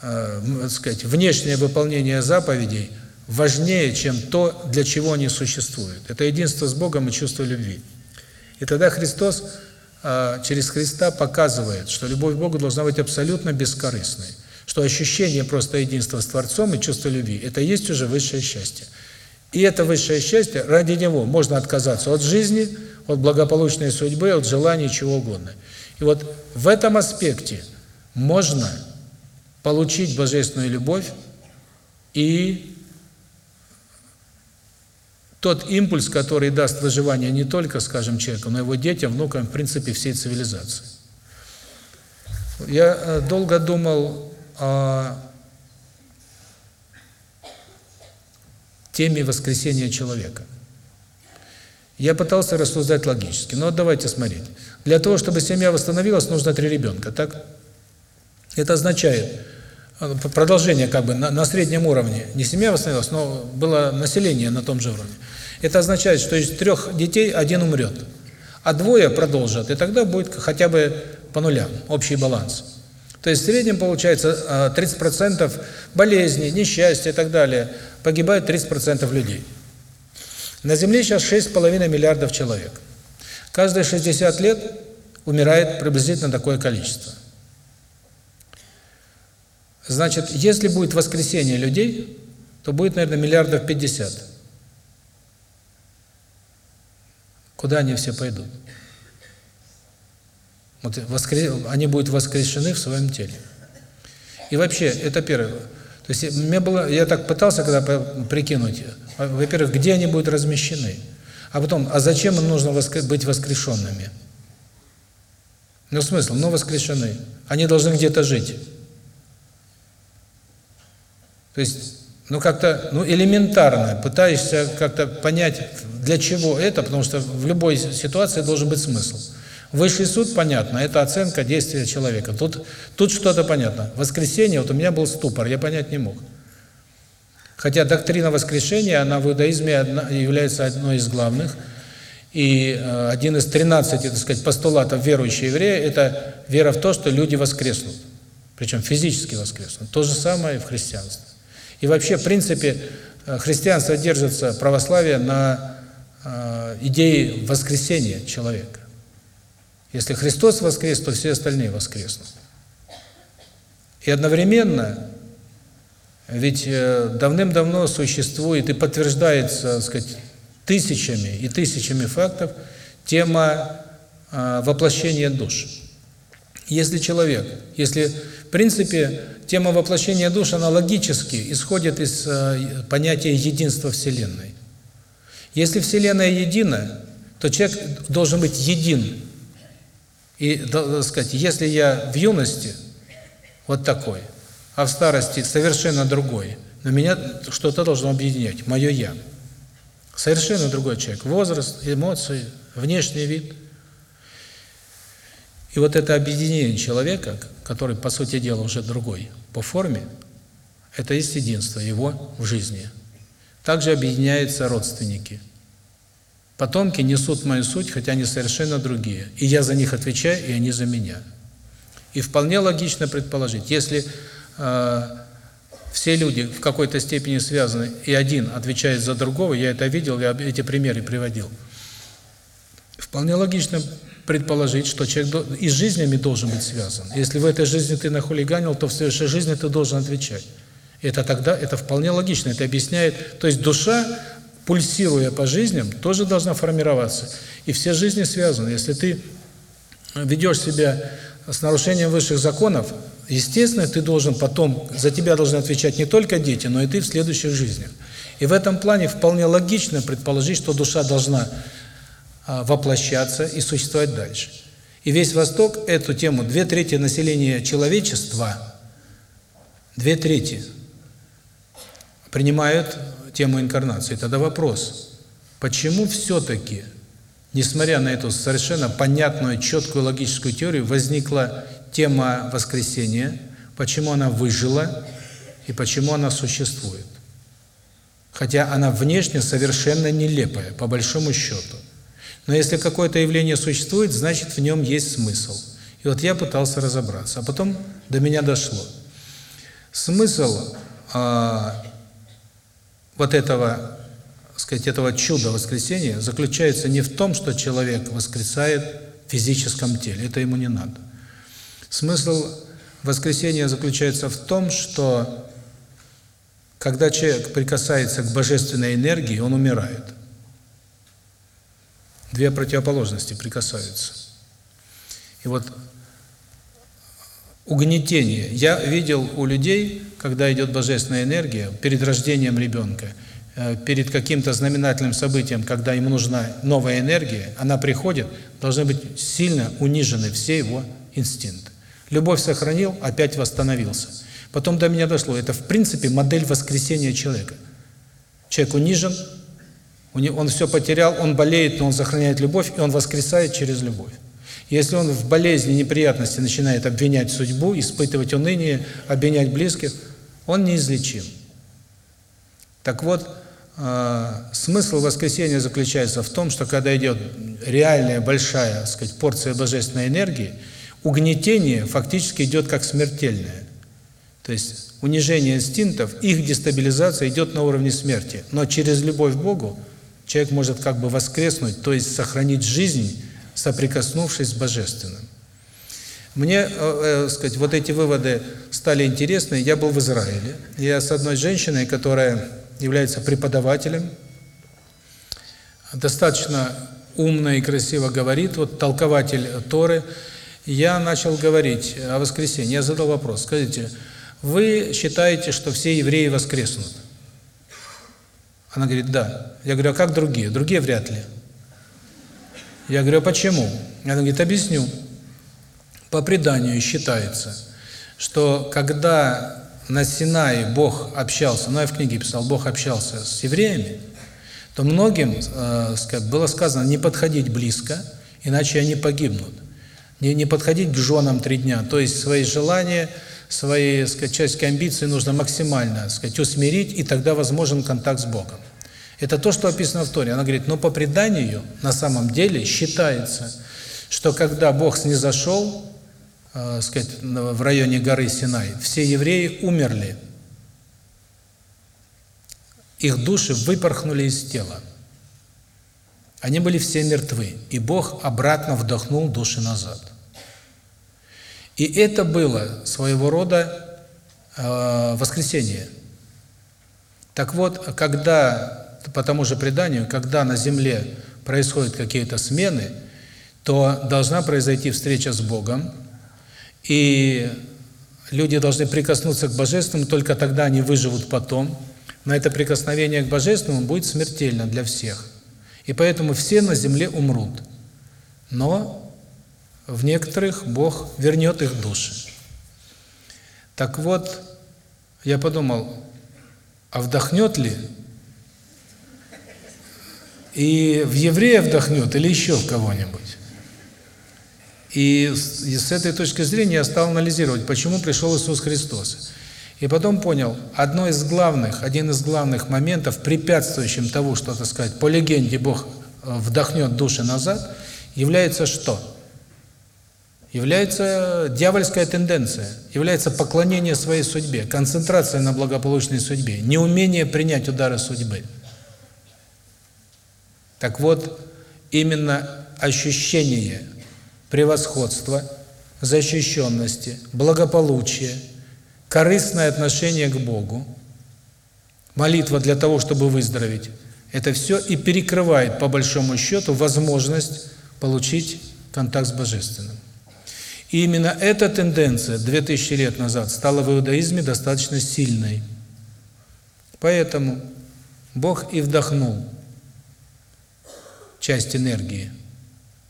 э, сказать, внешнее выполнение заповедей – важнее, чем то, для чего они существуют. Это единство с Богом и чувство любви. И тогда Христос э, через Христа показывает, что любовь к Богу должна быть абсолютно бескорыстной, что ощущение просто единства с Творцом и чувство любви – это есть уже высшее счастье. И это высшее счастье, ради него можно отказаться от жизни, от благополучной судьбы, от желаний, чего угодно. И вот в этом аспекте можно получить божественную любовь и тот импульс, который даст выживание не только, скажем, человеку, но его детям, внукам, в принципе, всей цивилизации. Я э, долго думал о теме воскресения человека. Я пытался рассуждать логически, но давайте смотреть. Для того, чтобы семья восстановилась, нужно три ребенка, так? Это означает, продолжение как бы на, на среднем уровне, не семья восстановилась, но было население на том же уровне. Это означает, что из трех детей один умрет, а двое продолжат, и тогда будет хотя бы по нулям, общий баланс. То есть в среднем получается 30% а, болезней, несчастья и так далее, погибает 30% людей. На Земле сейчас 6,5 миллиардов человек. Каждые 60 лет умирает приблизительно такое количество. Значит, если будет воскресение людей, то будет, наверное, миллиардов пятьдесят. Куда они все пойдут? Вот воскрес... они будут воскрешены в своем теле. И вообще, это первое. То есть мне было, я так пытался когда прикинуть, во-первых, где они будут размещены, а потом, а зачем им нужно воскр... быть воскрешенными? Ну смысл, ну воскрешены. Они должны где-то жить. То есть, ну как-то, ну элементарно, пытаешься как-то понять, для чего это, потому что в любой ситуации должен быть смысл. Высший суд, понятно, это оценка действия человека. Тут, тут что-то понятно. Воскресенье, вот у меня был ступор, я понять не мог. Хотя доктрина воскрешения, она в иудаизме является одной из главных. И э, один из 13, так сказать, постулатов верующего еврея – это вера в то, что люди воскреснут. Причем физически воскреснут. То же самое и в христианстве. И вообще, в принципе, э, христианство держится, православие, на э, идее воскресения человека. Если Христос воскрес, то все остальные воскреснут. И одновременно, ведь э, давным-давно существует и подтверждается, так сказать, тысячами и тысячами фактов тема воплощения душ. Если человек, если, в принципе, тема воплощения душ, она логически исходит из э, понятия единства Вселенной. Если Вселенная едина, то человек должен быть един и, так сказать, если я в юности вот такой, а в старости совершенно другой, но меня что-то должно объединять, мое «я». Совершенно другой человек. Возраст, эмоции, внешний вид. И вот это объединение человека, который, по сути дела, уже другой по форме, это есть единство его в жизни. Также объединяются родственники – Потомки несут мою суть, хотя они совершенно другие. И я за них отвечаю, и они за меня. И вполне логично предположить, если э, все люди в какой-то степени связаны, и один отвечает за другого, я это видел, я эти примеры приводил, вполне логично предположить, что человек и с жизнями должен быть связан. Если в этой жизни ты нахулиганил, то в следующей жизни ты должен отвечать. Это тогда, это вполне логично, это объясняет, то есть душа пульсируя по жизням, тоже должна формироваться. И все жизни связаны. Если ты ведешь себя с нарушением высших законов, естественно, ты должен потом, за тебя должны отвечать не только дети, но и ты в следующих жизнях. И в этом плане вполне логично предположить, что душа должна воплощаться и существовать дальше. И весь Восток эту тему, две трети населения человечества, две трети принимают тему инкарнации. Тогда вопрос, почему все-таки, несмотря на эту совершенно понятную, четкую логическую теорию, возникла тема воскресения, почему она выжила и почему она существует? Хотя она внешне совершенно нелепая, по большому счету. Но если какое-то явление существует, значит в нем есть смысл. И вот я пытался разобраться, а потом до меня дошло. Смысл а, вот этого, сказать, этого чуда воскресения заключается не в том, что человек воскресает в физическом теле, это ему не надо. Смысл воскресения заключается в том, что когда человек прикасается к божественной энергии, он умирает. Две противоположности прикасаются. И вот угнетение. Я видел у людей, когда идет божественная энергия, перед рождением ребенка, э, перед каким-то знаменательным событием, когда ему нужна новая энергия, она приходит, должны быть сильно унижены все его инстинкты. Любовь сохранил, опять восстановился. Потом до меня дошло, это в принципе модель воскресения человека. Человек унижен, он все потерял, он болеет, но он сохраняет любовь, и он воскресает через любовь. Если он в болезни, неприятности начинает обвинять судьбу, испытывать уныние, обвинять близких, он неизлечим. Так вот, э, смысл воскресения заключается в том, что когда идет реальная большая, так сказать, порция божественной энергии, угнетение фактически идет как смертельное. То есть унижение инстинктов, их дестабилизация идет на уровне смерти. Но через любовь к Богу человек может как бы воскреснуть, то есть сохранить жизнь соприкоснувшись с Божественным. Мне, э, э, сказать, вот эти выводы стали интересны. Я был в Израиле. Я с одной женщиной, которая является преподавателем, достаточно умно и красиво говорит, вот толкователь Торы. Я начал говорить о воскресенье. Я задал вопрос. Скажите, вы считаете, что все евреи воскреснут? Она говорит, да. Я говорю, а как другие? Другие вряд ли. Я говорю, а почему? Она говорит, объясню. По преданию считается, что когда на Синае Бог общался, ну я в книге писал, Бог общался с евреями, то многим э, было сказано не подходить близко, иначе они погибнут. Не, не подходить к женам три дня, то есть свои желания, свои сказать, человеческие амбиции нужно максимально сказать, усмирить, и тогда возможен контакт с Богом. Это то, что описано в Торе. Она говорит, но по преданию на самом деле считается, что когда Бог снизошел, э, сказать, в районе горы Синай, все евреи умерли. Их души выпорхнули из тела. Они были все мертвы, и Бог обратно вдохнул души назад. И это было своего рода э, воскресение. Так вот, когда, по тому же преданию, когда на земле происходят какие-то смены, то должна произойти встреча с Богом, и люди должны прикоснуться к Божественному, только тогда они выживут потом. Но это прикосновение к Божественному будет смертельно для всех. И поэтому все на земле умрут. Но в некоторых Бог вернет их души. Так вот, я подумал, а вдохнет ли? И в еврея вдохнет или еще в кого-нибудь? И с этой точки зрения я стал анализировать, почему пришел Иисус Христос. И потом понял, одно из главных, один из главных моментов, препятствующим того, что, так сказать, по легенде Бог э, вдохнет души назад, является что? Является дьявольская тенденция, является поклонение своей судьбе, концентрация на благополучной судьбе, неумение принять удары судьбы. Так вот, именно ощущение превосходства, защищенности, благополучия, корыстное отношение к Богу, молитва для того, чтобы выздороветь, это все и перекрывает, по большому счету, возможность получить контакт с Божественным. И именно эта тенденция 2000 лет назад стала в иудаизме достаточно сильной. Поэтому Бог и вдохнул часть энергии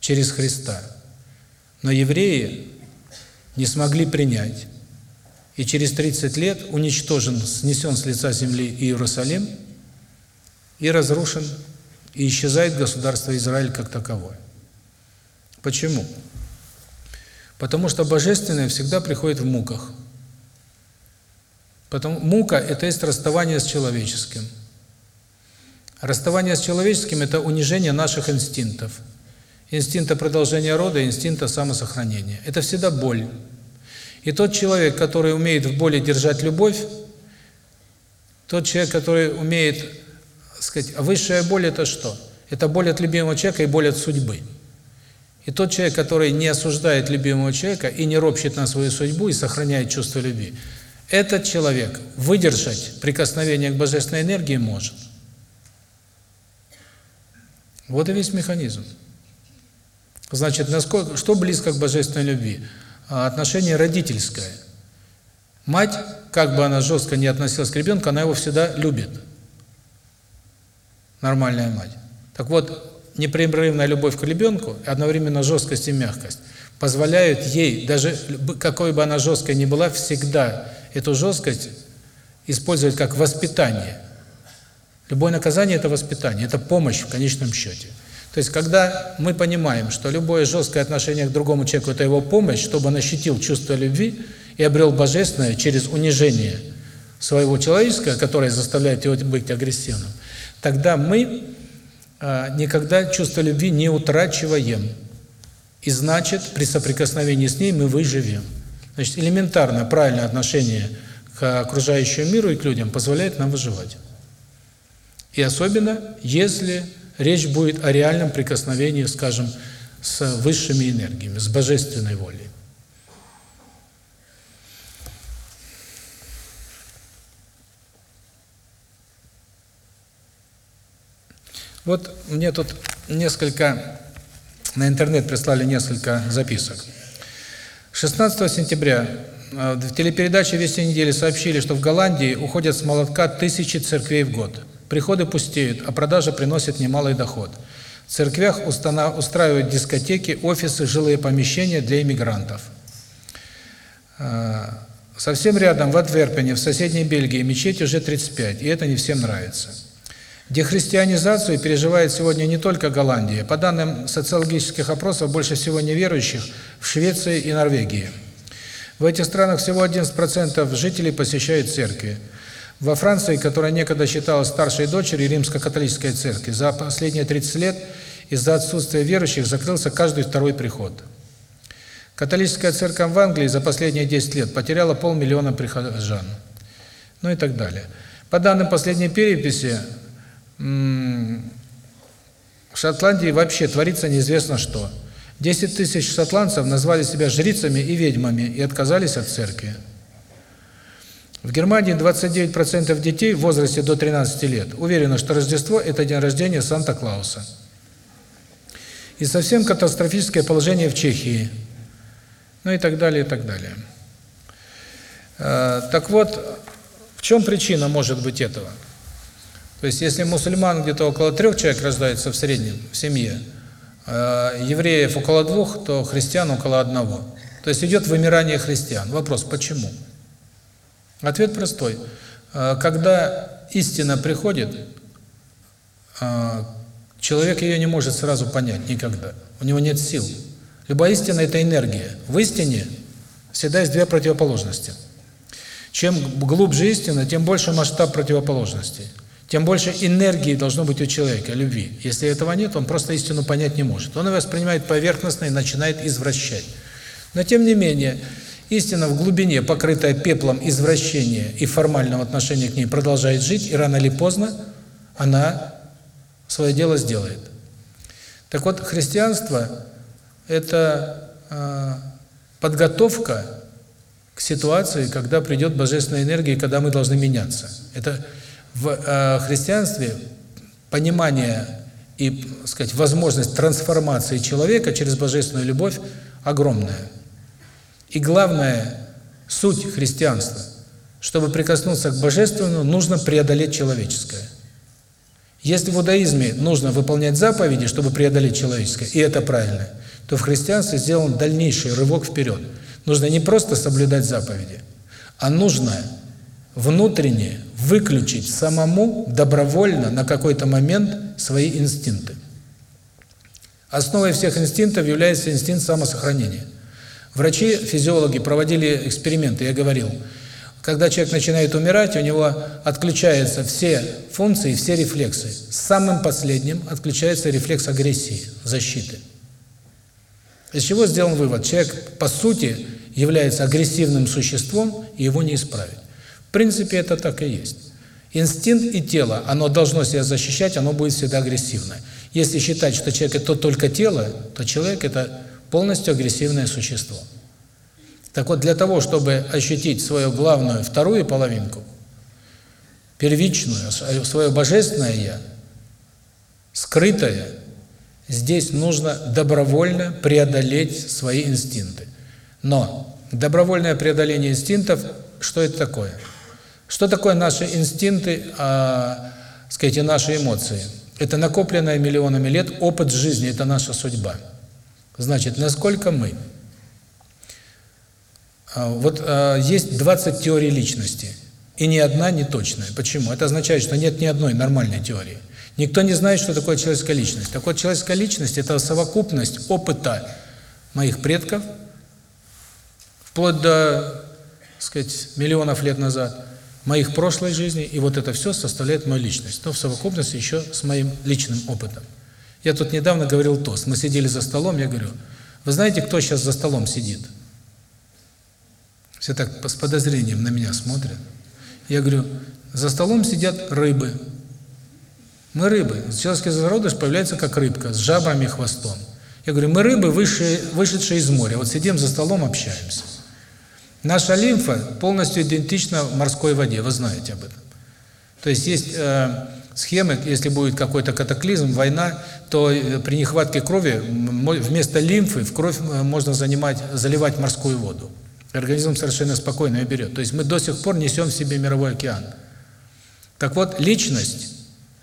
через Христа. Но евреи не смогли принять. И через 30 лет уничтожен, снесен с лица земли Иерусалим и разрушен, и исчезает государство Израиль как таковое. Почему? Потому что божественное всегда приходит в муках. Потому мука это есть расставание с человеческим. Расставание с человеческим это унижение наших инстинктов. Инстинкта продолжения рода, инстинкта самосохранения. Это всегда боль. И тот человек, который умеет в боли держать любовь, тот человек, который умеет, сказать, а высшая боль это что? Это боль от любимого человека и боль от судьбы. И тот человек, который не осуждает любимого человека и не ропщет на свою судьбу и сохраняет чувство любви, этот человек выдержать прикосновение к божественной энергии может. Вот и весь механизм. Значит, насколько, что близко к божественной любви? А, отношение родительское. Мать, как бы она жестко не относилась к ребенку, она его всегда любит. Нормальная мать. Так вот, непрерывная любовь к ребенку, одновременно жесткость и мягкость, позволяют ей, даже какой бы она жесткой ни была, всегда эту жесткость использовать как воспитание. Любое наказание – это воспитание, это помощь в конечном счете. То есть, когда мы понимаем, что любое жесткое отношение к другому человеку – это его помощь, чтобы он ощутил чувство любви и обрел божественное через унижение своего человеческого, которое заставляет его быть агрессивным, тогда мы никогда чувство любви не утрачиваем. И значит, при соприкосновении с ней мы выживем. Значит, элементарно правильное отношение к окружающему миру и к людям позволяет нам выживать. И особенно, если речь будет о реальном прикосновении, скажем, с высшими энергиями, с божественной волей. Вот мне тут несколько, на интернет прислали несколько записок. 16 сентября э, в телепередаче «Вести недели» сообщили, что в Голландии уходят с молотка тысячи церквей в год. Приходы пустеют, а продажа приносит немалый доход. В церквях устраивают дискотеки, офисы, жилые помещения для иммигрантов. Э, совсем рядом, в Антверпене, в соседней Бельгии, мечеть уже 35, и это не всем нравится. Дехристианизацию переживает сегодня не только Голландия. По данным социологических опросов, больше всего неверующих в Швеции и Норвегии. В этих странах всего 11% жителей посещают церкви. Во Франции, которая некогда считалась старшей дочерью римско-католической церкви, за последние 30 лет из-за отсутствия верующих закрылся каждый второй приход. Католическая церковь в Англии за последние 10 лет потеряла полмиллиона прихожан. Ну и так далее. По данным последней переписи, в Шотландии вообще творится неизвестно что. 10 тысяч шотландцев назвали себя жрицами и ведьмами и отказались от церкви. В Германии 29% детей в возрасте до 13 лет уверены, что Рождество – это день рождения Санта-Клауса. И совсем катастрофическое положение в Чехии. Ну и так далее, и так далее. Э, так вот, в чем причина может быть этого? То есть, если мусульман где-то около трех человек рождается в среднем в семье, э, евреев около двух, то христиан около одного. То есть идет вымирание христиан. Вопрос, почему? Ответ простой. Э, когда истина приходит, э, человек ее не может сразу понять никогда. У него нет сил. Любая истина – это энергия. В истине всегда есть две противоположности. Чем глубже истина, тем больше масштаб противоположностей тем больше энергии должно быть у человека, любви. Если этого нет, он просто истину понять не может. Он ее воспринимает поверхностно и начинает извращать. Но тем не менее, истина в глубине, покрытая пеплом извращения и формального отношения к ней, продолжает жить, и рано или поздно она свое дело сделает. Так вот, христианство – это э, подготовка к ситуации, когда придет божественная энергия, когда мы должны меняться. Это в э, христианстве понимание и, сказать, возможность трансформации человека через божественную любовь огромная. И главная суть христианства, чтобы прикоснуться к божественному, нужно преодолеть человеческое. Если в иудаизме нужно выполнять заповеди, чтобы преодолеть человеческое, и это правильно, то в христианстве сделан дальнейший рывок вперед. Нужно не просто соблюдать заповеди, а нужно внутренне выключить самому добровольно на какой-то момент свои инстинкты. Основой всех инстинктов является инстинкт самосохранения. Врачи, физиологи проводили эксперименты, я говорил, когда человек начинает умирать, у него отключаются все функции, все рефлексы. Самым последним отключается рефлекс агрессии, защиты. Из чего сделан вывод? Человек, по сути, является агрессивным существом, и его не исправить. В принципе, это так и есть. Инстинкт и тело, оно должно себя защищать, оно будет всегда агрессивное. Если считать, что человек – это только тело, то человек – это полностью агрессивное существо. Так вот, для того, чтобы ощутить свою главную, вторую половинку, первичную, свое божественное «я», скрытое, здесь нужно добровольно преодолеть свои инстинкты. Но добровольное преодоление инстинктов, что это такое? Что такое наши инстинкты, а, сказать, и наши эмоции? Это накопленная миллионами лет опыт жизни, это наша судьба. Значит, насколько мы... А, вот а, есть 20 теорий личности, и ни одна не точная. Почему? Это означает, что нет ни одной нормальной теории. Никто не знает, что такое человеческая личность. Так вот, человеческая личность – это совокупность опыта моих предков, вплоть до, сказать, миллионов лет назад, моих прошлой жизни, и вот это все составляет мою личность, но в совокупности еще с моим личным опытом. Я тут недавно говорил тост, мы сидели за столом, я говорю, вы знаете, кто сейчас за столом сидит? Все так с подозрением на меня смотрят. Я говорю, за столом сидят рыбы. Мы рыбы. Человеческий зародыш появляется как рыбка, с жабрами и хвостом. Я говорю, мы рыбы, вышедшие, из моря. Вот сидим за столом, общаемся. Наша лимфа полностью идентична морской воде, вы знаете об этом. То есть есть э, схемы, если будет какой-то катаклизм, война, то э, при нехватке крови вместо лимфы в кровь э, можно занимать, заливать морскую воду. Организм совершенно спокойно ее берет. То есть мы до сих пор несем в себе мировой океан. Так вот, личность,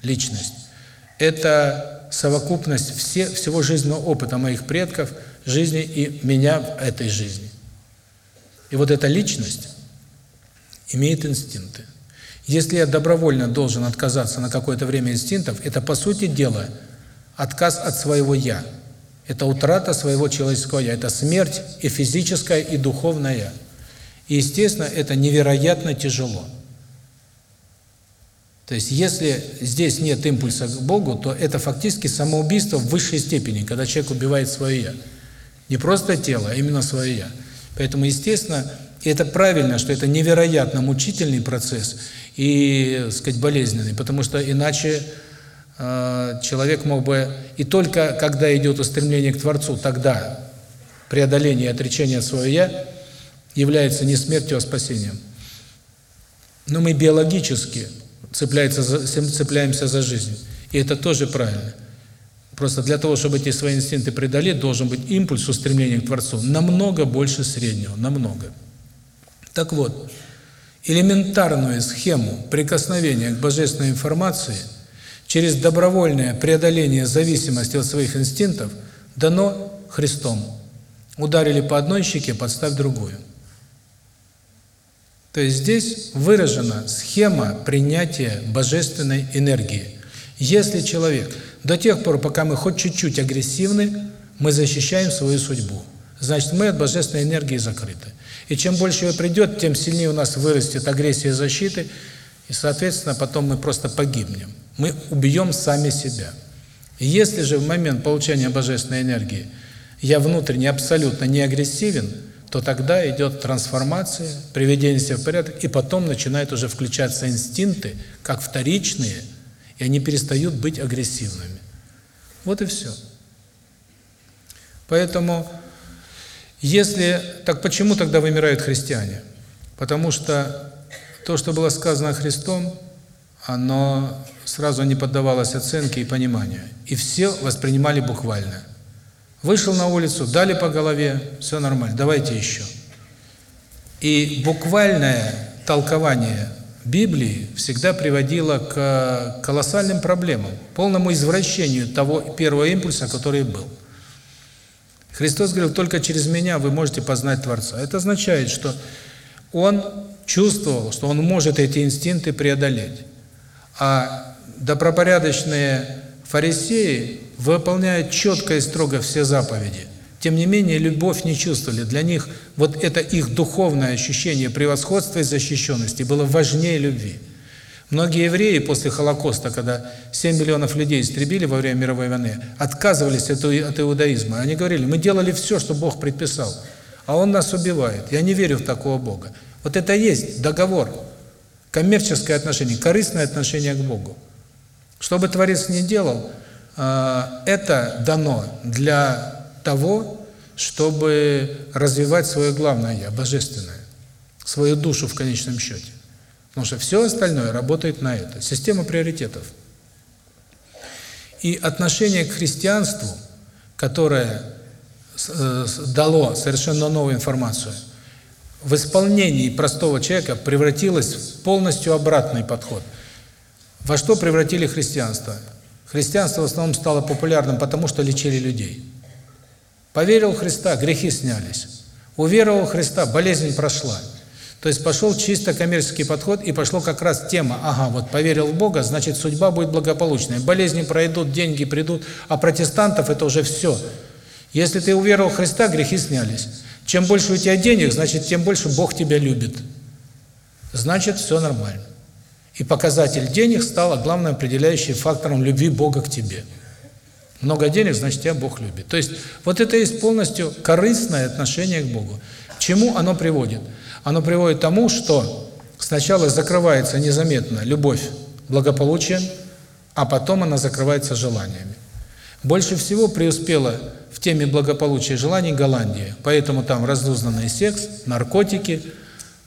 личность – это совокупность все, всего жизненного опыта моих предков, жизни и меня в этой жизни. И вот эта личность имеет инстинкты. Если я добровольно должен отказаться на какое-то время инстинктов, это, по сути дела, отказ от своего «я». Это утрата своего человеческого «я». Это смерть и физическая, и духовная. И, естественно, это невероятно тяжело. То есть, если здесь нет импульса к Богу, то это фактически самоубийство в высшей степени, когда человек убивает свое «я». Не просто тело, а именно свое «я». Поэтому, естественно, это правильно, что это невероятно мучительный процесс – и, сказать, болезненный, потому что иначе э, человек мог бы и только когда идет устремление к Творцу, тогда преодоление и отречение от своего я является не смертью, а спасением. Но мы биологически цепляемся за, цепляемся за жизнь, и это тоже правильно. Просто для того, чтобы эти свои инстинкты преодолеть, должен быть импульс устремления к Творцу намного больше среднего, намного. Так вот, элементарную схему прикосновения к божественной информации через добровольное преодоление зависимости от своих инстинктов дано Христом. Ударили по одной щеке, подставь другую. То есть здесь выражена схема принятия божественной энергии. Если человек, до тех пор, пока мы хоть чуть-чуть агрессивны, мы защищаем свою судьбу. Значит, мы от божественной энергии закрыты. И чем больше ее придет, тем сильнее у нас вырастет агрессия защиты, и, соответственно, потом мы просто погибнем. Мы убьем сами себя. И если же в момент получения божественной энергии я внутренне абсолютно не агрессивен, то тогда идет трансформация, приведение себя в порядок, и потом начинают уже включаться инстинкты, как вторичные, и они перестают быть агрессивными. Вот и все. Поэтому если, так почему тогда вымирают христиане? Потому что то, что было сказано Христом, оно сразу не поддавалось оценке и пониманию. И все воспринимали буквально. Вышел на улицу, дали по голове, все нормально, давайте еще. И буквальное толкование Библии всегда приводило к колоссальным проблемам, полному извращению того первого импульса, который был. Христос говорил, только через меня вы можете познать Творца. Это означает, что Он чувствовал, что Он может эти инстинкты преодолеть. А добропорядочные фарисеи выполняют четко и строго все заповеди. Тем не менее, любовь не чувствовали. Для них вот это их духовное ощущение превосходства и защищенности было важнее любви. Многие евреи после Холокоста, когда 7 миллионов людей истребили во время мировой войны, отказывались от, от иудаизма. Они говорили, мы делали все, что Бог предписал, а Он нас убивает. Я не верю в такого Бога. Вот это есть договор, коммерческое отношение, корыстное отношение к Богу. Что бы Творец ни делал, а, это дано для того, чтобы развивать свое главное «я», божественное, свою душу в конечном счете. Потому что все остальное работает на это. Система приоритетов. И отношение к христианству, которое э, дало совершенно новую информацию, в исполнении простого человека превратилось в полностью обратный подход. Во что превратили христианство? Христианство в основном стало популярным потому, что лечили людей. Поверил в Христа, грехи снялись. Уверовал в Христа, болезнь прошла. То есть пошел чисто коммерческий подход, и пошло как раз тема, ага, вот поверил в Бога, значит судьба будет благополучная. Болезни пройдут, деньги придут, а протестантов это уже все. Если ты уверовал в Христа, грехи снялись. Чем больше у тебя денег, значит, тем больше Бог тебя любит. Значит, все нормально. И показатель денег стал главным определяющим фактором любви Бога к тебе. Много денег, значит, тебя Бог любит. То есть, вот это есть полностью корыстное отношение к Богу. К чему оно приводит? оно приводит к тому, что сначала закрывается незаметно любовь благополучием, а потом она закрывается желаниями. Больше всего преуспела в теме благополучия и желаний Голландия, поэтому там разнузданный секс, наркотики,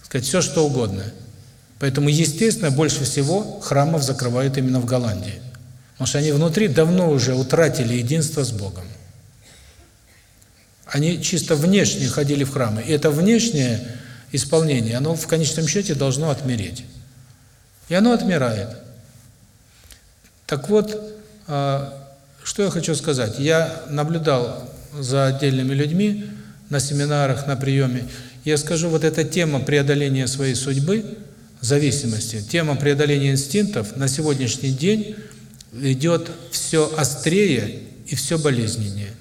сказать, все что угодно. Поэтому, естественно, больше всего храмов закрывают именно в Голландии. Потому что они внутри давно уже утратили единство с Богом. Они чисто внешне ходили в храмы. И это внешнее исполнение, оно в конечном счете должно отмереть. И оно отмирает. Так вот, а, что я хочу сказать. Я наблюдал за отдельными людьми на семинарах, на приеме. Я скажу, вот эта тема преодоления своей судьбы, зависимости, тема преодоления инстинктов на сегодняшний день идет все острее и все болезненнее.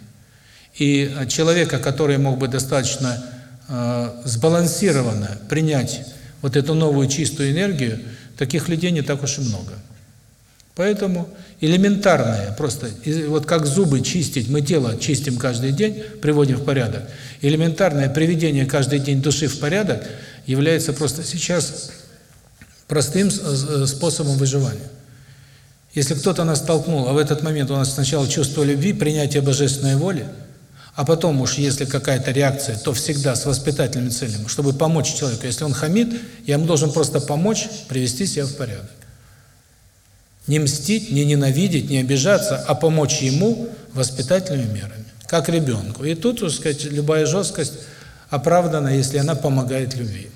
И человека, который мог бы достаточно э, сбалансированно принять вот эту новую чистую энергию, таких людей не так уж и много. Поэтому элементарное, просто вот как зубы чистить, мы тело чистим каждый день, приводим в порядок. Элементарное приведение каждый день души в порядок является просто сейчас простым способом выживания. Если кто-то нас толкнул, а в этот момент у нас сначала чувство любви, принятие божественной воли, а потом уж, если какая-то реакция, то всегда с воспитательными целями, чтобы помочь человеку. Если он хамит, я ему должен просто помочь привести себя в порядок. Не мстить, не ненавидеть, не обижаться, а помочь ему воспитательными мерами, как ребенку. И тут, так сказать, любая жесткость оправдана, если она помогает любви.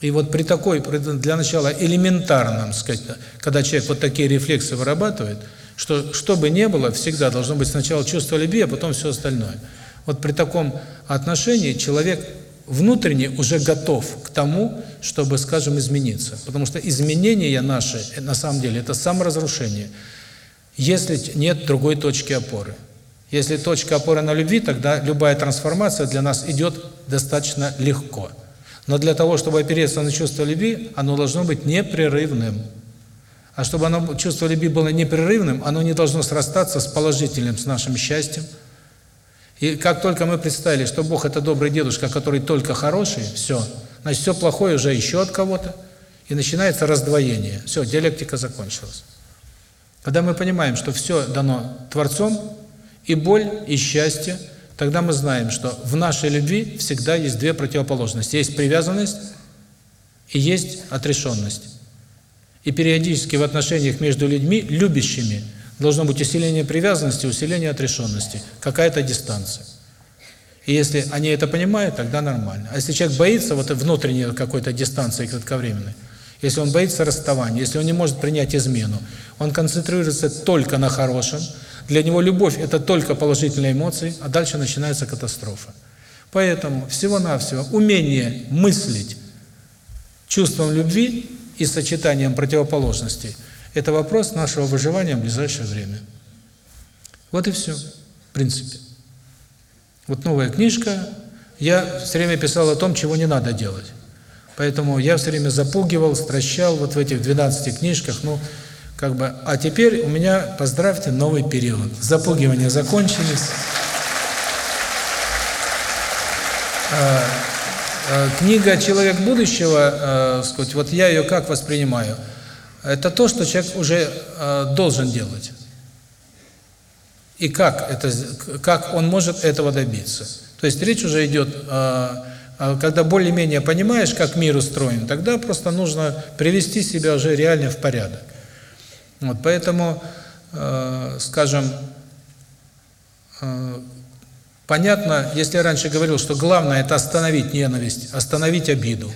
И вот при такой, для начала элементарном, сказать, когда человек вот такие рефлексы вырабатывает – что, что бы ни было, всегда должно быть сначала чувство любви, а потом все остальное. Вот при таком отношении человек внутренне уже готов к тому, чтобы, скажем, измениться. Потому что изменения наши, на самом деле, это саморазрушение, если нет другой точки опоры. Если точка опоры на любви, тогда любая трансформация для нас идет достаточно легко. Но для того, чтобы опереться на чувство любви, оно должно быть непрерывным. А чтобы оно, чувство любви было непрерывным, оно не должно срастаться с положительным, с нашим счастьем. И как только мы представили, что Бог – это добрый дедушка, который только хороший, все, значит, все плохое уже еще от кого-то, и начинается раздвоение. Все, диалектика закончилась. Когда мы понимаем, что все дано Творцом, и боль, и счастье, тогда мы знаем, что в нашей любви всегда есть две противоположности. Есть привязанность и есть отрешенность. И периодически в отношениях между людьми, любящими, должно быть усиление привязанности, усиление отрешенности, какая-то дистанция. И если они это понимают, тогда нормально. А если человек боится вот внутренней какой-то дистанции кратковременной, если он боится расставания, если он не может принять измену, он концентрируется только на хорошем, для него любовь – это только положительные эмоции, а дальше начинается катастрофа. Поэтому всего-навсего умение мыслить чувством любви и сочетанием противоположностей – это вопрос нашего выживания в ближайшее время. Вот и все, в принципе. Вот новая книжка. Я все время писал о том, чего не надо делать. Поэтому я все время запугивал, стращал вот в этих 12 книжках. Ну, как бы, а теперь у меня, поздравьте, новый период. Запугивания закончились. А, Э, книга «Человек будущего», э, сказать, вот я ее как воспринимаю, это то, что человек уже э, должен делать. И как это, как он может этого добиться. То есть речь уже идет, когда более-менее понимаешь, как мир устроен, тогда просто нужно привести себя уже реально в порядок. Вот поэтому, скажем, Понятно, если я раньше говорил, что главное это остановить ненависть, остановить обиду,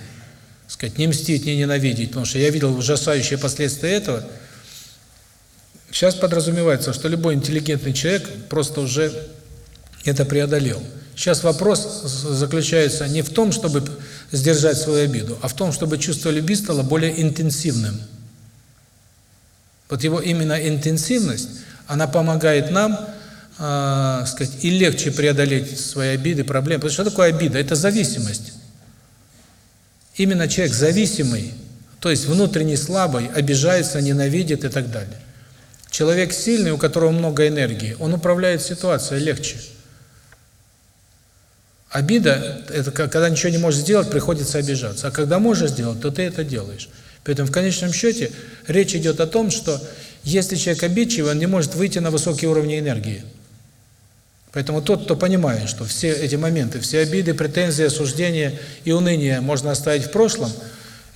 сказать, не мстить, не ненавидеть, потому что я видел ужасающие последствия этого. Сейчас подразумевается, что любой интеллигентный человек просто уже это преодолел. Сейчас вопрос заключается не в том, чтобы сдержать свою обиду, а в том, чтобы чувство любви стало более интенсивным. Вот его именно интенсивность, она помогает нам э, сказать, и легче преодолеть свои обиды, проблемы. Потому что, что такое обида? Это зависимость. Именно человек зависимый, то есть внутренне слабый, обижается, ненавидит и так далее. Человек сильный, у которого много энергии, он управляет ситуацией легче. Обида – это когда ничего не можешь сделать, приходится обижаться. А когда можешь сделать, то ты это делаешь. Поэтому в конечном счете речь идет о том, что если человек обидчивый, он не может выйти на высокие уровни энергии. Поэтому тот, кто понимает, что все эти моменты, все обиды, претензии, осуждения и уныние можно оставить в прошлом,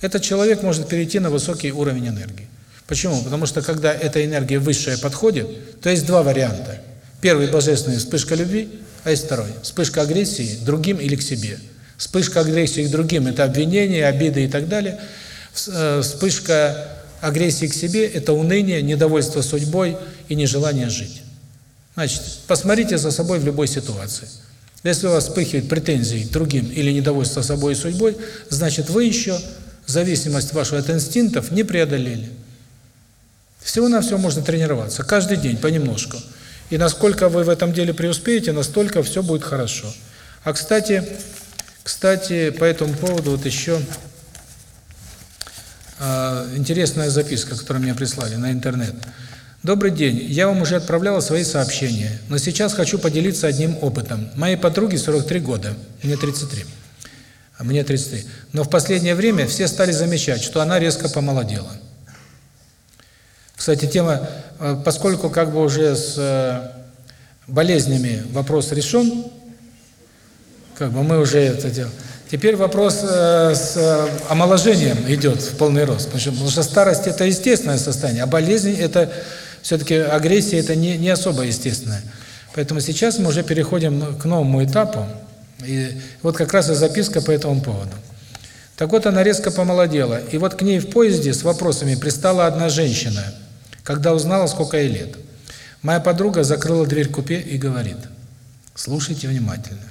этот человек может перейти на высокий уровень энергии. Почему? Потому что когда эта энергия высшая подходит, то есть два варианта. Первый – божественный – вспышка любви, а есть второй – вспышка агрессии другим или к себе. Вспышка агрессии к другим – это обвинения, обиды и так далее. Э, вспышка агрессии к себе – это уныние, недовольство судьбой и нежелание жить. Значит, посмотрите за собой в любой ситуации. Если у вас вспыхивает претензии к другим или недовольство собой и судьбой, значит, вы еще зависимость вашу от инстинктов не преодолели. Всего-навсего можно тренироваться, каждый день, понемножку. И насколько вы в этом деле преуспеете, настолько все будет хорошо. А, кстати, кстати, по этому поводу вот еще интересная записка, которую мне прислали на интернет. Добрый день, я вам уже отправляла свои сообщения, но сейчас хочу поделиться одним опытом. Моей подруге 43 года, мне 33, а мне 33. Но в последнее время все стали замечать, что она резко помолодела. Кстати, тема, э, поскольку как бы уже с э, болезнями вопрос решен, как бы мы уже это делаем. Теперь вопрос э, с омоложением идет в полный рост, потому что старость – это естественное состояние, а болезнь – это все-таки агрессия – это не, не особо естественное. Поэтому сейчас мы уже переходим к новому этапу, и вот как раз и записка по этому поводу. Так вот, она резко помолодела, и вот к ней в поезде с вопросами пристала одна женщина, когда узнала, сколько ей лет. Моя подруга закрыла дверь купе и говорит, слушайте внимательно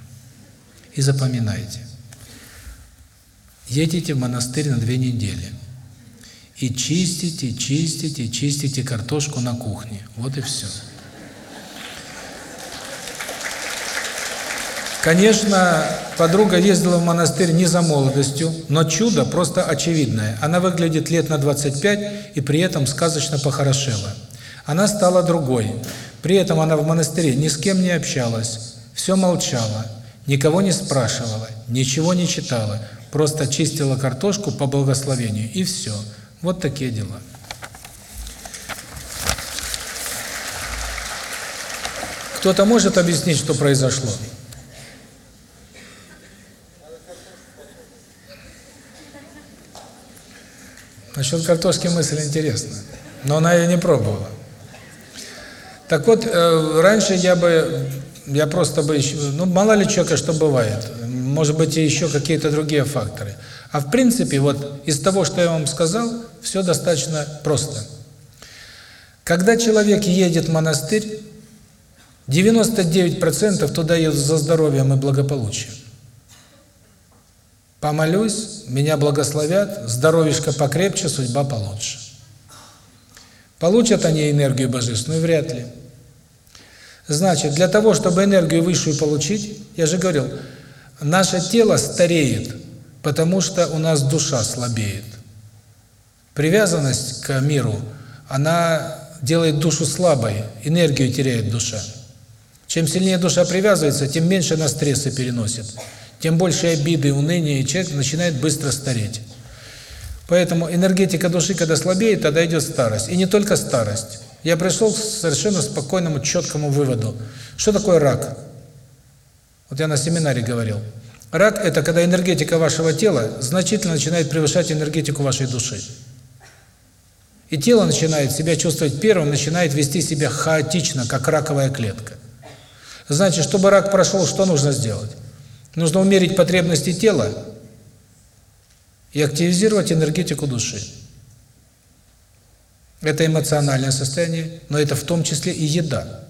и запоминайте. Едете в монастырь на две недели – и чистите, чистите, чистите картошку на кухне. Вот и все. Конечно, подруга ездила в монастырь не за молодостью, но чудо просто очевидное. Она выглядит лет на 25 и при этом сказочно похорошела. Она стала другой. При этом она в монастыре ни с кем не общалась, все молчала, никого не спрашивала, ничего не читала, просто чистила картошку по благословению и все. Вот такие дела. Кто-то может объяснить, что произошло? Насчет картошки мысль интересная, но она ее не пробовала. Так вот, э, раньше я бы, я просто бы, ну мало ли человека что бывает, может быть еще какие-то другие факторы. А в принципе, вот из того, что я вам сказал, все достаточно просто. Когда человек едет в монастырь, 99% туда едут за здоровьем и благополучием. Помолюсь, меня благословят, здоровишко покрепче, судьба получше. Получат они энергию божественную? Вряд ли. Значит, для того, чтобы энергию высшую получить, я же говорил, наше тело стареет – Потому что у нас душа слабеет. Привязанность к миру, она делает душу слабой, энергию теряет душа. Чем сильнее душа привязывается, тем меньше она стрессы переносит. Тем больше обиды, уныния, и человек начинает быстро стареть. Поэтому энергетика души, когда слабеет, тогда идет старость. И не только старость. Я пришел к совершенно спокойному, четкому выводу. Что такое рак? Вот я на семинаре говорил. Рак – это когда энергетика вашего тела значительно начинает превышать энергетику вашей души. И тело начинает себя чувствовать первым, начинает вести себя хаотично, как раковая клетка. Значит, чтобы рак прошел, что нужно сделать? Нужно умерить потребности тела и активизировать энергетику души. Это эмоциональное состояние, но это в том числе и еда.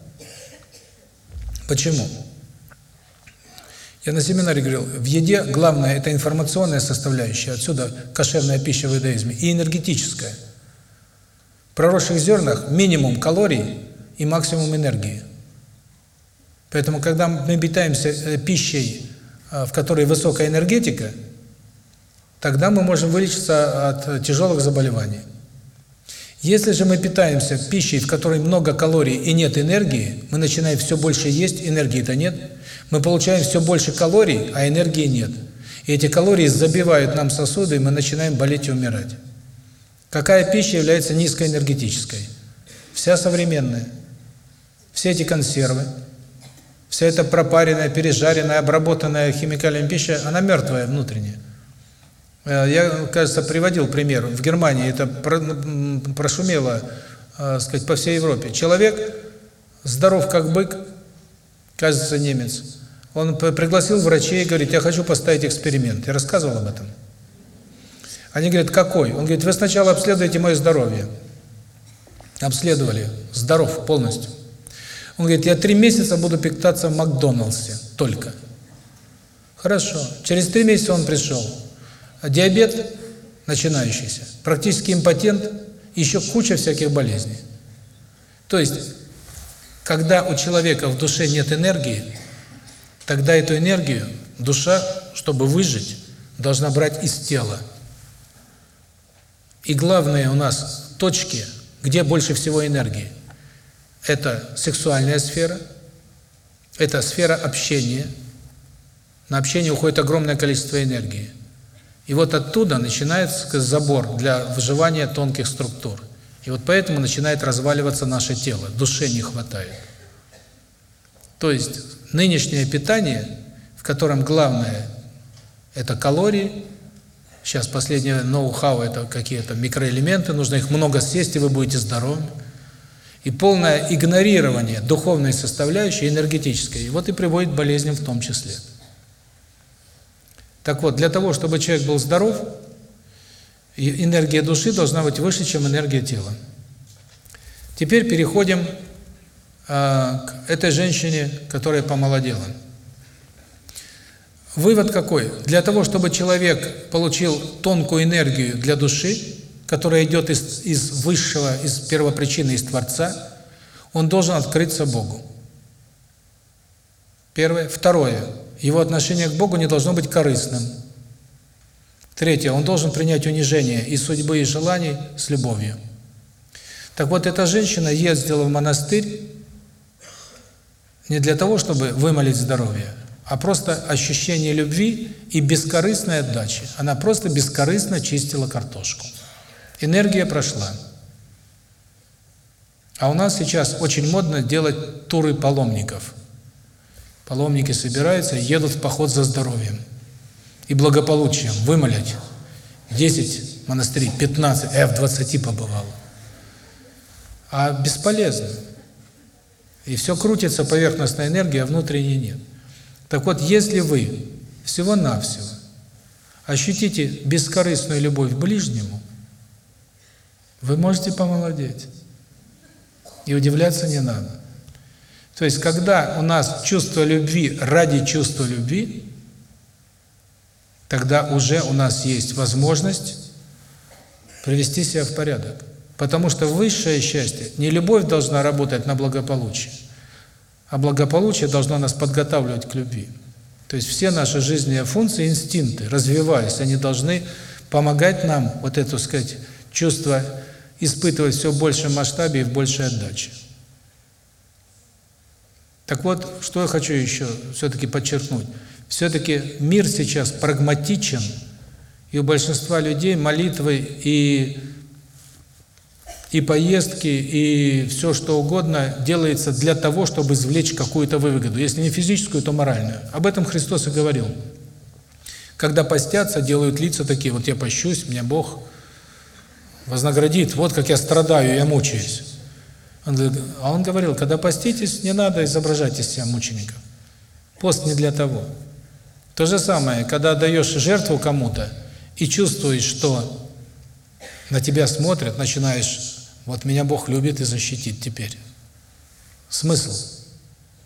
Почему? Я на семинаре говорил, в еде главное – это информационная составляющая, отсюда кошерная пища в иудаизме, и энергетическая. В проросших зернах минимум калорий и максимум энергии. Поэтому, когда мы питаемся э, пищей, э, в которой высокая энергетика, тогда мы можем вылечиться от тяжелых заболеваний. Если же мы питаемся пищей, в которой много калорий и нет энергии, мы начинаем все больше есть, энергии-то нет – мы получаем все больше калорий, а энергии нет. И эти калории забивают нам сосуды, и мы начинаем болеть и умирать. Какая пища является низкоэнергетической? Вся современная. Все эти консервы, вся эта пропаренная, пережаренная, обработанная химикалиями пища, она мертвая внутренняя. Э, я, кажется, приводил пример. В Германии это прошумело, э, сказать, по всей Европе. Человек здоров как бык, кажется, немец. Он пригласил врачей и говорит, я хочу поставить эксперимент. Я рассказывал об этом. Они говорят, какой? Он говорит, вы сначала обследуйте мое здоровье. Обследовали. Здоров полностью. Он говорит, я три месяца буду питаться в Макдоналдсе только. Хорошо. Через три месяца он пришел. Диабет начинающийся, практически импотент, еще куча всяких болезней. То есть, когда у человека в душе нет энергии, тогда эту энергию душа, чтобы выжить, должна брать из тела. И главные у нас точки, где больше всего энергии. Это сексуальная сфера, это сфера общения. На общение уходит огромное количество энергии. И вот оттуда начинается забор для выживания тонких структур. И вот поэтому начинает разваливаться наше тело, душе не хватает. То есть нынешнее питание, в котором главное – это калории, сейчас последнее ноу-хау – это какие-то микроэлементы, нужно их много съесть, и вы будете здоровыми. И полное игнорирование духовной составляющей, энергетической, и вот и приводит к болезням в том числе. Так вот, для того, чтобы человек был здоров, энергия души должна быть выше, чем энергия тела. Теперь переходим э, к этой женщине, которая помолодела. Вывод какой? Для того, чтобы человек получил тонкую энергию для души, которая идет из, из высшего, из первопричины, из Творца, он должен открыться Богу. Первое. Второе. Его отношение к Богу не должно быть корыстным. Третье. Он должен принять унижение и судьбы, и желаний с любовью. Так вот, эта женщина ездила в монастырь не для того, чтобы вымолить здоровье, а просто ощущение любви и бескорыстной отдачи. Она просто бескорыстно чистила картошку. Энергия прошла. А у нас сейчас очень модно делать туры паломников – Паломники собираются, едут в поход за здоровьем и благополучием, вымолять. 10 монастырей, 15, я в 20 побывал. А бесполезно. И все крутится, поверхностная энергия, а внутренней нет. Так вот, если вы всего-навсего ощутите бескорыстную любовь к ближнему, вы можете помолодеть. И удивляться не надо. То есть, когда у нас чувство любви ради чувства любви, тогда уже у нас есть возможность привести себя в порядок. Потому что высшее счастье, не любовь должна работать на благополучие, а благополучие должно нас подготавливать к любви. То есть все наши жизненные функции, инстинкты, развиваясь, они должны помогать нам вот это, сказать, чувство испытывать все в большем масштабе и в большей отдаче. Так вот, что я хочу еще все-таки подчеркнуть. Все-таки мир сейчас прагматичен, и у большинства людей молитвы и и поездки, и все что угодно делается для того, чтобы извлечь какую-то выгоду. Если не физическую, то моральную. Об этом Христос и говорил. Когда постятся, делают лица такие, вот я пощусь, меня Бог вознаградит, вот как я страдаю, я мучаюсь. Он, а он говорил, когда поститесь, не надо изображать из себя мученика. Пост не для того. То же самое, когда даешь жертву кому-то и чувствуешь, что на тебя смотрят, начинаешь, вот меня Бог любит и защитит теперь. Смысл?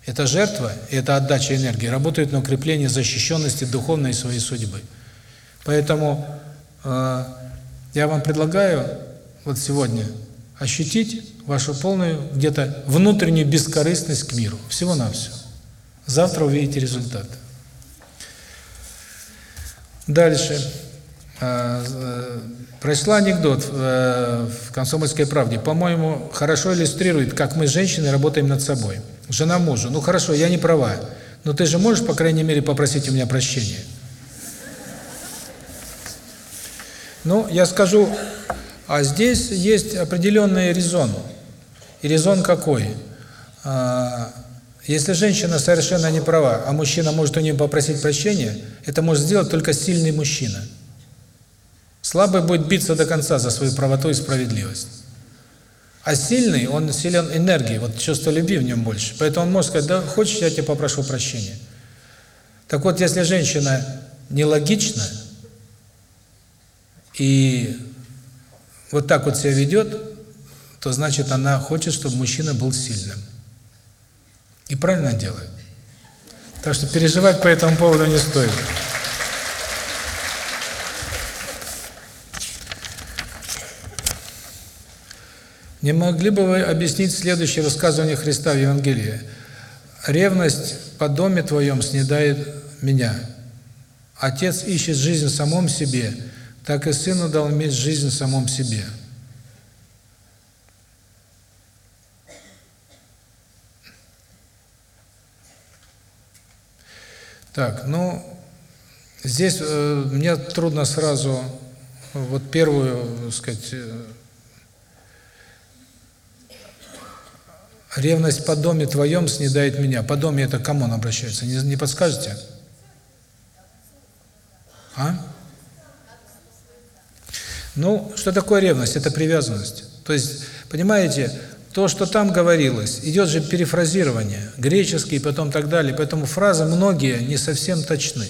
Эта жертва, эта отдача энергии работает на укрепление защищенности духовной своей судьбы. Поэтому э, я вам предлагаю вот сегодня ощутить вашу полную где-то внутреннюю бескорыстность к миру. Всего-навсего. Завтра увидите результат. Дальше. А, э, прочла анекдот э, в «Комсомольской правде». По-моему, хорошо иллюстрирует, как мы, женщины, работаем над собой. Жена мужу. Ну хорошо, я не права. Но ты же можешь, по крайней мере, попросить у меня прощения? Ну, я скажу а здесь есть определенный резон. И резон какой? А, если женщина совершенно не права, а мужчина может у нее попросить прощения, это может сделать только сильный мужчина. Слабый будет биться до конца за свою правоту и справедливость. А сильный, он силен энергией, вот чувство любви в нем больше. Поэтому он может сказать, да, хочешь, я тебе попрошу прощения. Так вот, если женщина нелогична и вот так вот себя ведет, то значит она хочет, чтобы мужчина был сильным. И правильно делает. Так что переживать по этому поводу не стоит. Не могли бы вы объяснить следующее высказывание Христа в Евангелии? «Ревность по доме твоем снедает меня. Отец ищет жизнь в самом себе, так и сыну дал иметь жизнь в самом себе». Так, ну, здесь э, мне трудно сразу вот первую, так сказать, э, Ревность по доме твоем снедает меня. По доме это кому он обращается? Не, не подскажете? А? Ну, что такое ревность? Это привязанность. То есть, понимаете, то, что там говорилось, идет же перефразирование, греческий, потом так далее, поэтому фразы многие не совсем точны.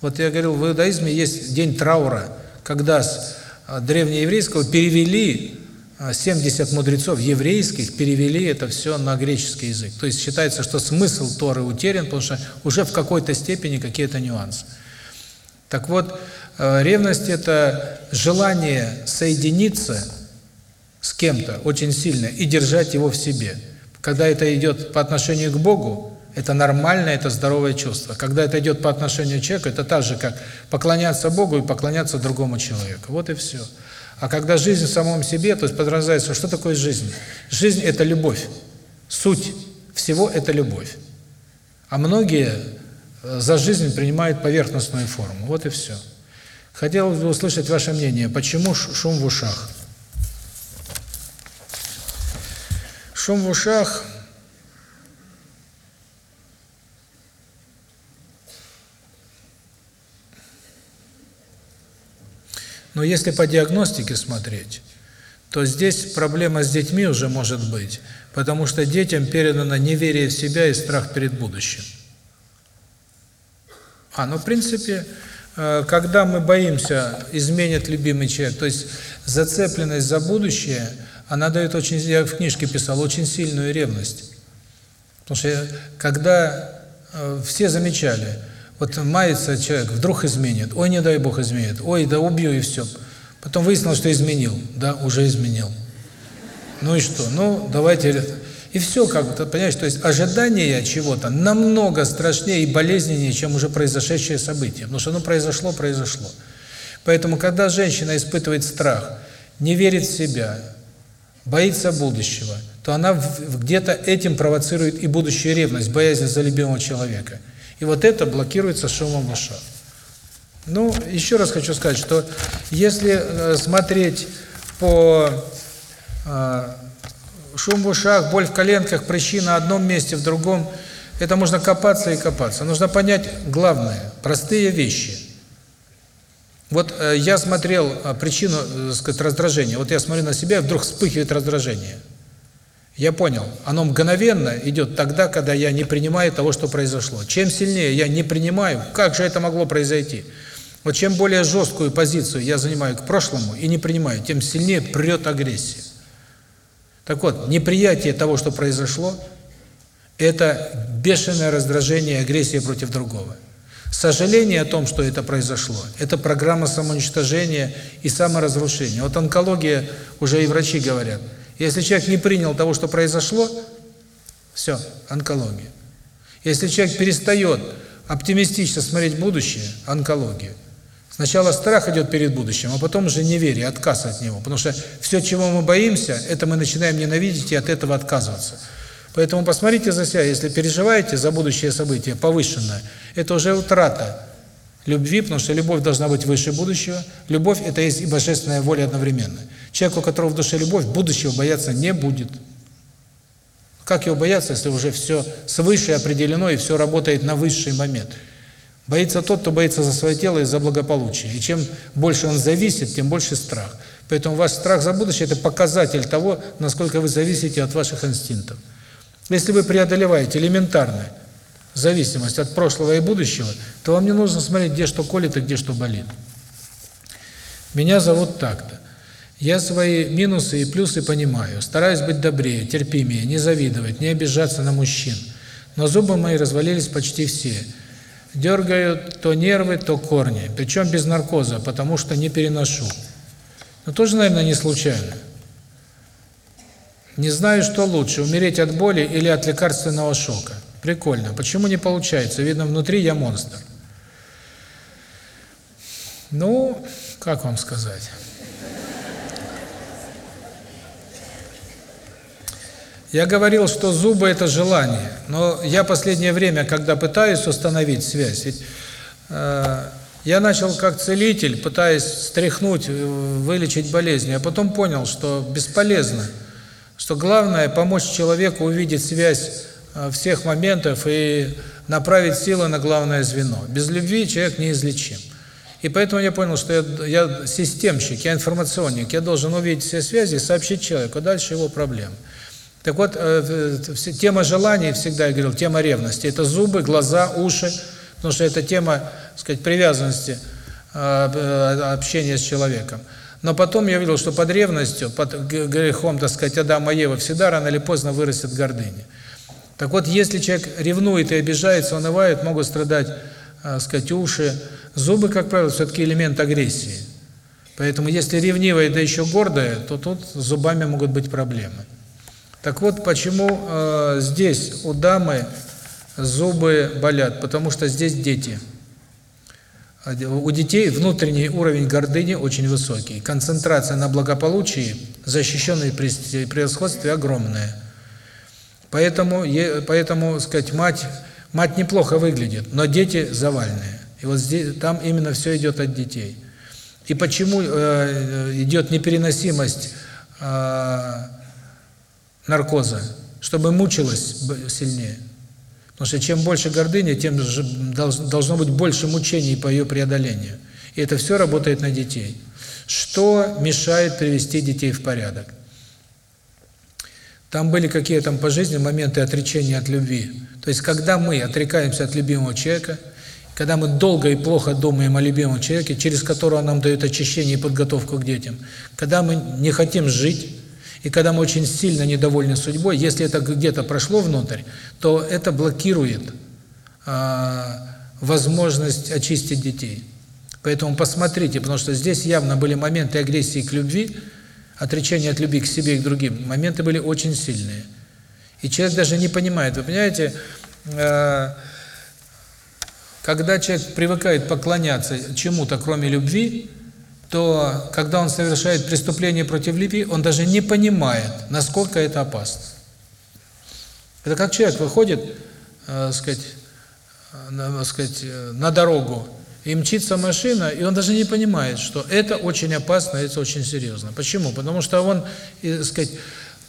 Вот я говорил, в иудаизме есть день траура, когда с а, древнееврейского перевели 70 мудрецов еврейских перевели это все на греческий язык. То есть считается, что смысл Торы утерян, потому что уже в какой-то степени какие-то нюансы. Так вот, э, ревность – это желание соединиться с кем-то очень сильно и держать его в себе. Когда это идет по отношению к Богу, это нормальное, это здоровое чувство. Когда это идет по отношению к человеку, это так же, как поклоняться Богу и поклоняться другому человеку. Вот и все. А когда жизнь в самом себе, то есть подразумевается, что такое жизнь? Жизнь – это любовь. Суть всего – это любовь. А многие э, за жизнь принимают поверхностную форму. Вот и все. Хотел бы услышать ваше мнение, почему шум в ушах? Шум в Но если по диагностике смотреть, то здесь проблема с детьми уже может быть, потому что детям передано неверие в себя и страх перед будущим. А, ну, в принципе, э, когда мы боимся, изменит любимый человек, то есть зацепленность за будущее, она дает очень, я в книжке писал, очень сильную ревность. Потому что когда э, все замечали, вот мается человек, вдруг изменит. Ой, не дай Бог изменит. Ой, да убью и все. Потом выяснилось, что изменил. Да, уже изменил. Ну и что? Ну, давайте... И все как-то, понимаешь, то есть ожидание чего-то намного страшнее и болезненнее, чем уже произошедшее событие. Потому что оно произошло, произошло. Поэтому, когда женщина испытывает страх, не верит в себя, боится будущего, то она где-то этим провоцирует и будущую ревность, боязнь за любимого человека. И вот это блокируется шумом в ушах. Ну, еще раз хочу сказать, что если э, смотреть по э, шум в ушах, боль в коленках, прыщи на одном месте, в другом, это можно копаться и копаться. Нужно понять главное, простые вещи. Вот э, я смотрел э, причину, э, сказать, раздражения. Вот я смотрю на себя, вдруг вспыхивает раздражение. Я понял, оно мгновенно идет тогда, когда я не принимаю того, что произошло. Чем сильнее я не принимаю, как же это могло произойти? Вот чем более жесткую позицию я занимаю к прошлому и не принимаю, тем сильнее прет агрессия. Так вот, неприятие того, что произошло, это бешеное раздражение и агрессия против другого. Сожаление о том, что это произошло, это программа самоуничтожения и саморазрушения. Вот онкология, уже и врачи говорят – если человек не принял того, что произошло, все, онкология. Если человек перестает оптимистично смотреть будущее, онкология. Сначала страх идет перед будущим, а потом уже неверие, отказ от него. Потому что все, чего мы боимся, это мы начинаем ненавидеть и от этого отказываться. Поэтому посмотрите за себя, если переживаете за будущее событие повышенное, это уже утрата любви, потому что любовь должна быть выше будущего. Любовь – это есть и божественная воля одновременно. Человек, у которого в душе любовь, будущего бояться не будет. Как его бояться, если уже все свыше определено и все работает на высший момент? Боится тот, кто боится за свое тело и за благополучие. И чем больше он зависит, тем больше страх. Поэтому ваш страх за будущее – это показатель того, насколько вы зависите от ваших инстинктов. Если вы преодолеваете элементарную зависимость от прошлого и будущего, то вам не нужно смотреть, где что колет и где что болит. Меня зовут так-то. Я свои минусы и плюсы понимаю, стараюсь быть добрее, терпимее, не завидовать, не обижаться на мужчин. Но зубы мои развалились почти все – Дергают то нервы, то корни, причем без наркоза, потому что не переношу. Но тоже, наверное, не случайно. Не знаю, что лучше, умереть от боли или от лекарственного шока. Прикольно. Почему не получается? Видно, внутри я монстр. Ну, как вам сказать? Я говорил, что зубы – это желание, но я последнее время, когда пытаюсь установить связь, ведь, э, я начал как целитель, пытаясь стряхнуть, э, вылечить болезни, а потом понял, что бесполезно, что главное – помочь человеку увидеть связь э, всех моментов и направить силы на главное звено. Без любви человек неизлечим. И поэтому я понял, что я, я системщик, я информационник, я должен увидеть все связи, сообщить человеку, дальше его проблемы. Так вот, э, тема желаний, всегда я говорил, тема ревности – это зубы, глаза, уши, потому что это тема, сказать, привязанности, э, общения с человеком. Но потом я видел, что под ревностью, под грехом, так сказать, Адама и Ева всегда рано или поздно вырастет гордыня. Так вот, если человек ревнует и обижается, унывает, могут страдать, так сказать, уши. Зубы, как правило, все-таки элемент агрессии. Поэтому, если ревнивая, да еще гордая, то тут с зубами могут быть проблемы. Так вот, почему э, здесь у дамы зубы болят? Потому что здесь дети. У детей внутренний уровень гордыни очень высокий. Концентрация на благополучии, защищенной превосходстве огромная. Поэтому, поэтому, сказать, мать, мать неплохо выглядит, но дети завальные. И вот здесь, там именно все идет от детей. И почему э, идет непереносимость э, наркоза, чтобы мучилась сильнее. Потому что чем больше гордыни, тем должно быть больше мучений по ее преодолению. И это все работает на детей. Что мешает привести детей в порядок? Там были какие-то по жизни моменты отречения от любви. То есть, когда мы отрекаемся от любимого человека, когда мы долго и плохо думаем о любимом человеке, через которого нам дают очищение и подготовку к детям, когда мы не хотим жить, и когда мы очень сильно недовольны судьбой, если это где-то прошло внутрь, то это блокирует э, возможность очистить детей. Поэтому посмотрите, потому что здесь явно были моменты агрессии к любви, отречения от любви к себе и к другим. Моменты были очень сильные. И человек даже не понимает. Вы понимаете, э, когда человек привыкает поклоняться чему-то, кроме любви, то когда он совершает преступление против любви, он даже не понимает, насколько это опасно. Это как человек выходит, э, сказать, на, сказать, на дорогу, и мчится машина, и он даже не понимает, что это очень опасно, это очень серьезно. Почему? Потому что он, и, сказать,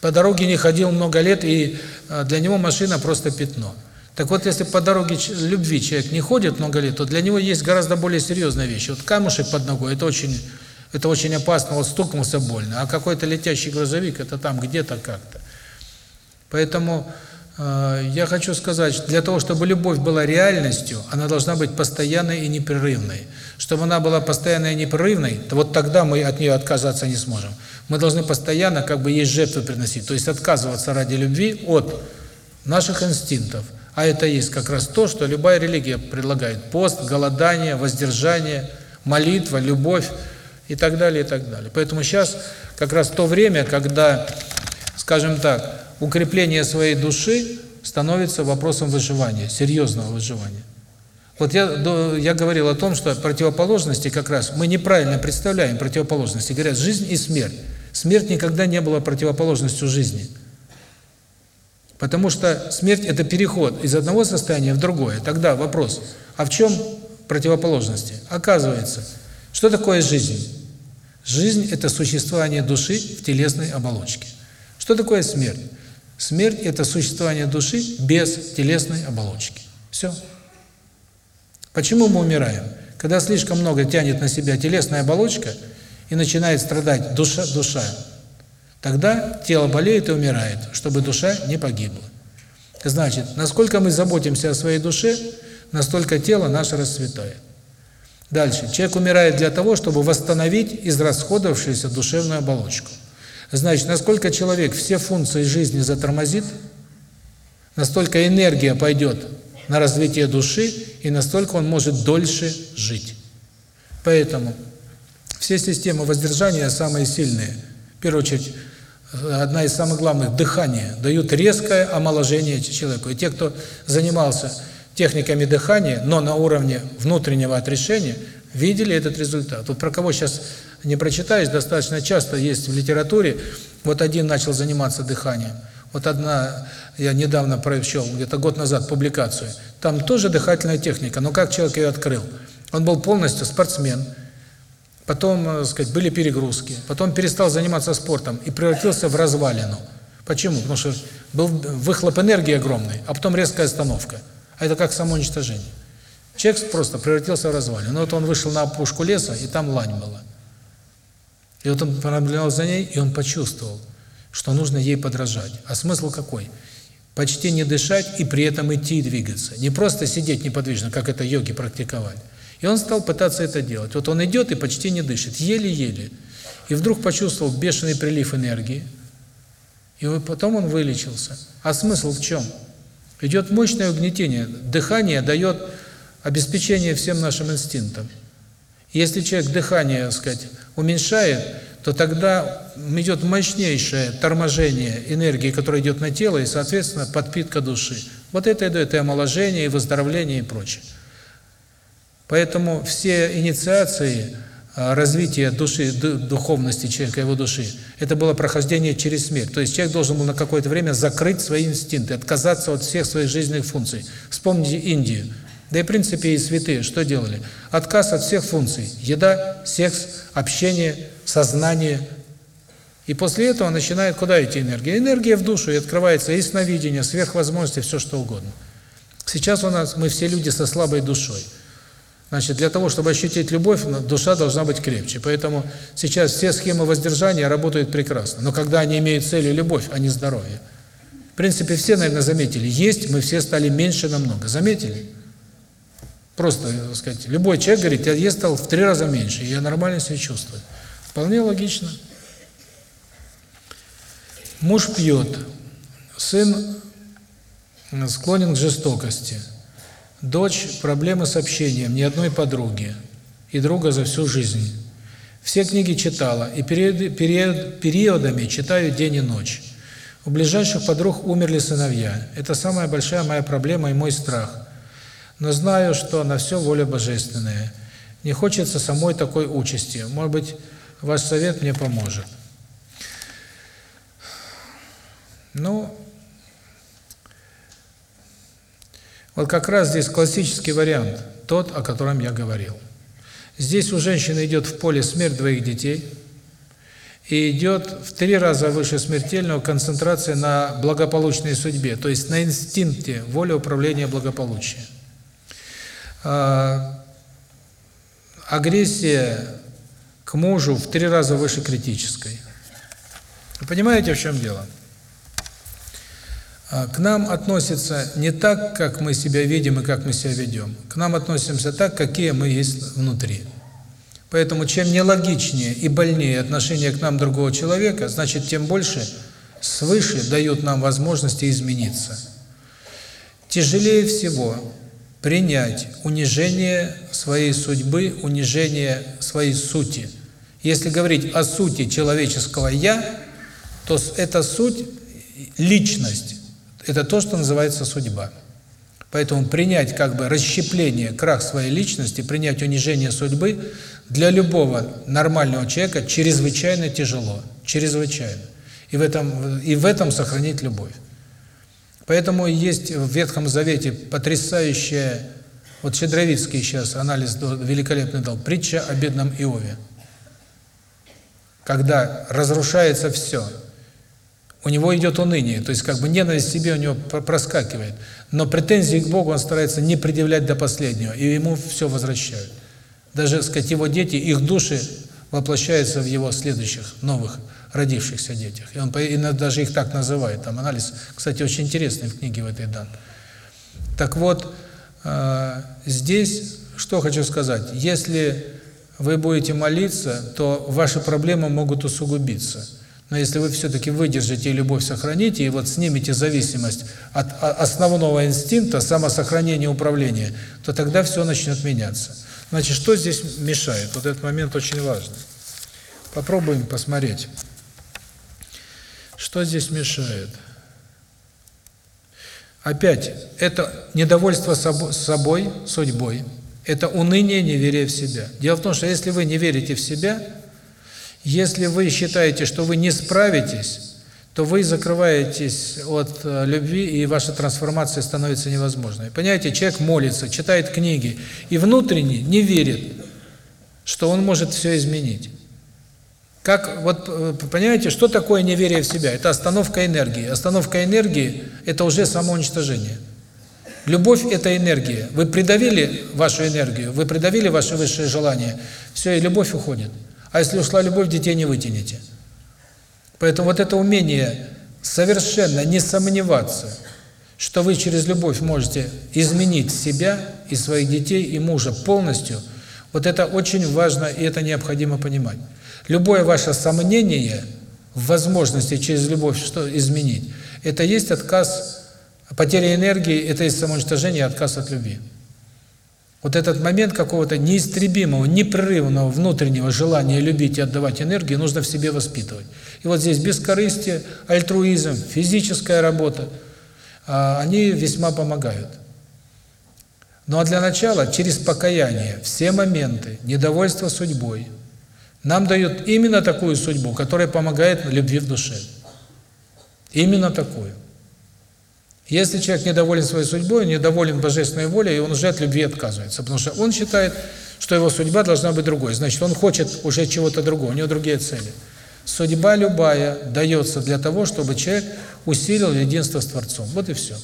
по дороге не ходил много лет, и э, для него машина просто пятно. Так вот, если по дороге любви человек не ходит много лет, то для него есть гораздо более серьезная вещь. Вот камушек под ногой – это очень, это очень опасно, вот стукнулся больно. А какой-то летящий грузовик – это там где-то как-то. Поэтому э, я хочу сказать, для того, чтобы любовь была реальностью, она должна быть постоянной и непрерывной. Чтобы она была постоянной и непрерывной, то вот тогда мы от нее отказаться не сможем. Мы должны постоянно как бы ей жертвы приносить, то есть отказываться ради любви от наших инстинктов, а это есть как раз то, что любая религия предлагает. Пост, голодание, воздержание, молитва, любовь и так далее, и так далее. Поэтому сейчас как раз то время, когда, скажем так, укрепление своей души становится вопросом выживания, серьезного выживания. Вот я, я говорил о том, что противоположности как раз, мы неправильно представляем противоположности. Говорят, жизнь и смерть. Смерть никогда не была противоположностью жизни. Потому что смерть – это переход из одного состояния в другое. Тогда вопрос, а в чем противоположности? Оказывается, что такое жизнь? Жизнь – это существование души в телесной оболочке. Что такое смерть? Смерть – это существование души без телесной оболочки. Все. Почему мы умираем? Когда слишком много тянет на себя телесная оболочка и начинает страдать душа, душа, тогда тело болеет и умирает, чтобы душа не погибла. Значит, насколько мы заботимся о своей душе, настолько тело наше расцветает. Дальше. Человек умирает для того, чтобы восстановить израсходовавшуюся душевную оболочку. Значит, насколько человек все функции жизни затормозит, настолько энергия пойдет на развитие души, и настолько он может дольше жить. Поэтому все системы воздержания самые сильные. В первую очередь, одна из самых главных – дыхание. Дают резкое омоложение человеку. И те, кто занимался техниками дыхания, но на уровне внутреннего отрешения, видели этот результат. Вот про кого сейчас не прочитаешь, достаточно часто есть в литературе. Вот один начал заниматься дыханием. Вот одна, я недавно прочел, где-то год назад, публикацию. Там тоже дыхательная техника, но как человек ее открыл? Он был полностью спортсмен, потом, э, так сказать, были перегрузки, потом перестал заниматься спортом и превратился в развалину. Почему? Потому что был выхлоп энергии огромный, а потом резкая остановка. А это как самоуничтожение. Человек просто превратился в развалину. Ну вот он вышел на опушку леса, и там лань была. И вот он пронаблюдал за ней, и он почувствовал, что нужно ей подражать. А смысл какой? Почти не дышать и при этом идти и двигаться. Не просто сидеть неподвижно, как это йоги практиковали. И он стал пытаться это делать. Вот он идет и почти не дышит, еле-еле. И вдруг почувствовал бешеный прилив энергии. И потом он вылечился. А смысл в чем? Идет мощное угнетение. Дыхание дает обеспечение всем нашим инстинктам. Если человек дыхание, так сказать, уменьшает, то тогда идет мощнейшее торможение энергии, которая идет на тело, и, соответственно, подпитка души. Вот это и дает и омоложение, и выздоровление, и прочее. Поэтому все инициации а, развития души, духовности человека, его души, это было прохождение через смерть. То есть человек должен был на какое-то время закрыть свои инстинкты, отказаться от всех своих жизненных функций. Вспомните Индию. Да и, в принципе, и святые что делали? Отказ от всех функций. Еда, секс, общение, сознание. И после этого начинает куда идти энергия? Энергия в душу, и открывается и сновидение, сверхвозможности, все что угодно. Сейчас у нас, мы все люди со слабой душой. Значит, для того, чтобы ощутить любовь, душа должна быть крепче. Поэтому сейчас все схемы воздержания работают прекрасно. Но когда они имеют целью любовь, а не здоровье. В принципе, все, наверное, заметили. Есть, мы все стали меньше намного. Заметили? Просто, так сказать, любой человек говорит, я, я стал в три раза меньше, я нормально себя чувствую. Вполне логично. Муж пьет, сын склонен к жестокости, дочь проблемы с общением, ни одной подруги и друга за всю жизнь. Все книги читала, и период, период, периодами читаю день и ночь. У ближайших подруг умерли сыновья. Это самая большая моя проблема и мой страх но знаю, что на все воля божественная. Не хочется самой такой участи. Может быть, ваш совет мне поможет. Ну, вот как раз здесь классический вариант, тот, о котором я говорил. Здесь у женщины идет в поле смерть двоих детей, и идет в три раза выше смертельного концентрация на благополучной судьбе, то есть на инстинкте воли управления благополучием. А, агрессия к мужу в три раза выше критической. Вы понимаете, в чем дело? А, к нам относятся не так, как мы себя видим и как мы себя ведем. К нам относимся так, какие мы есть внутри. Поэтому чем нелогичнее и больнее отношение к нам другого человека, значит, тем больше свыше дают нам возможности измениться. Тяжелее всего принять унижение своей судьбы, унижение своей сути. Если говорить о сути человеческого «я», то эта суть, личность, это то, что называется судьба. Поэтому принять как бы расщепление, крах своей личности, принять унижение судьбы для любого нормального человека чрезвычайно тяжело, чрезвычайно. И в этом и в этом сохранить любовь. Поэтому есть в Ветхом Завете потрясающая, вот Щедровицкий сейчас анализ великолепный дал, притча о бедном Иове. Когда разрушается все, у него идет уныние, то есть как бы ненависть к себе у него проскакивает. Но претензии к Богу он старается не предъявлять до последнего, и ему все возвращают. Даже, сказать, его дети, их души воплощаются в его следующих, новых, родившихся детях. И он иногда даже их так называет. Там анализ, кстати, очень интересный в книге в этой дан. Так вот, э, здесь что хочу сказать. Если вы будете молиться, то ваши проблемы могут усугубиться. Но если вы все-таки выдержите и любовь сохраните, и вот снимете зависимость от основного инстинкта, самосохранения управления, то тогда все начнет меняться. Значит, что здесь мешает? Вот этот момент очень важный. Попробуем посмотреть. Что здесь мешает? Опять, это недовольство собой, судьбой, это уныние, неверие в себя. Дело в том, что если вы не верите в себя, если вы считаете, что вы не справитесь, то вы закрываетесь от э, любви, и ваша трансформация становится невозможной. Понимаете, человек молится, читает книги, и внутренне не верит, что он может все изменить. Как, вот, э, понимаете, что такое неверие в себя? Это остановка энергии. Остановка энергии – это уже самоуничтожение. Любовь – это энергия. Вы придавили вашу энергию, вы придавили ваши высшие желания, все, и любовь уходит. А если ушла любовь, детей не вытянете. Поэтому вот это умение совершенно не сомневаться, что вы через любовь можете изменить себя и своих детей, и мужа полностью, вот это очень важно, и это необходимо понимать. Любое ваше сомнение в возможности через любовь что изменить, это есть отказ, потеря энергии, это есть самоуничтожение, отказ от любви. Вот этот момент какого-то неистребимого, непрерывного внутреннего желания любить и отдавать энергию нужно в себе воспитывать. И вот здесь бескорыстие, альтруизм, физическая работа, а, они весьма помогают. Ну а для начала, через покаяние, все моменты недовольства судьбой, нам дают именно такую судьбу, которая помогает любви в душе. Именно такую. Если человек недоволен своей судьбой, недоволен божественной волей, он уже от любви отказывается, потому что он считает, что его судьба должна быть другой. Значит, он хочет уже чего-то другого, у него другие цели. Судьба любая дается для того, чтобы человек усилил единство с Творцом. Вот и все.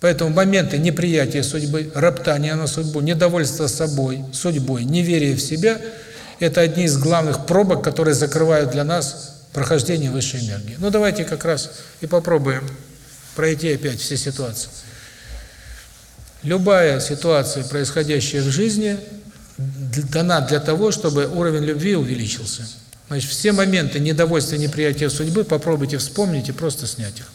Поэтому моменты неприятия судьбы, роптания на судьбу, недовольство собой, судьбой, неверие в себя – это одни из главных пробок, которые закрывают для нас прохождение высшей энергии. Ну, давайте как раз и попробуем пройти опять все ситуации. Любая ситуация, происходящая в жизни, дана для того, чтобы уровень любви увеличился. Значит, все моменты недовольства, неприятия судьбы попробуйте вспомнить и просто снять их.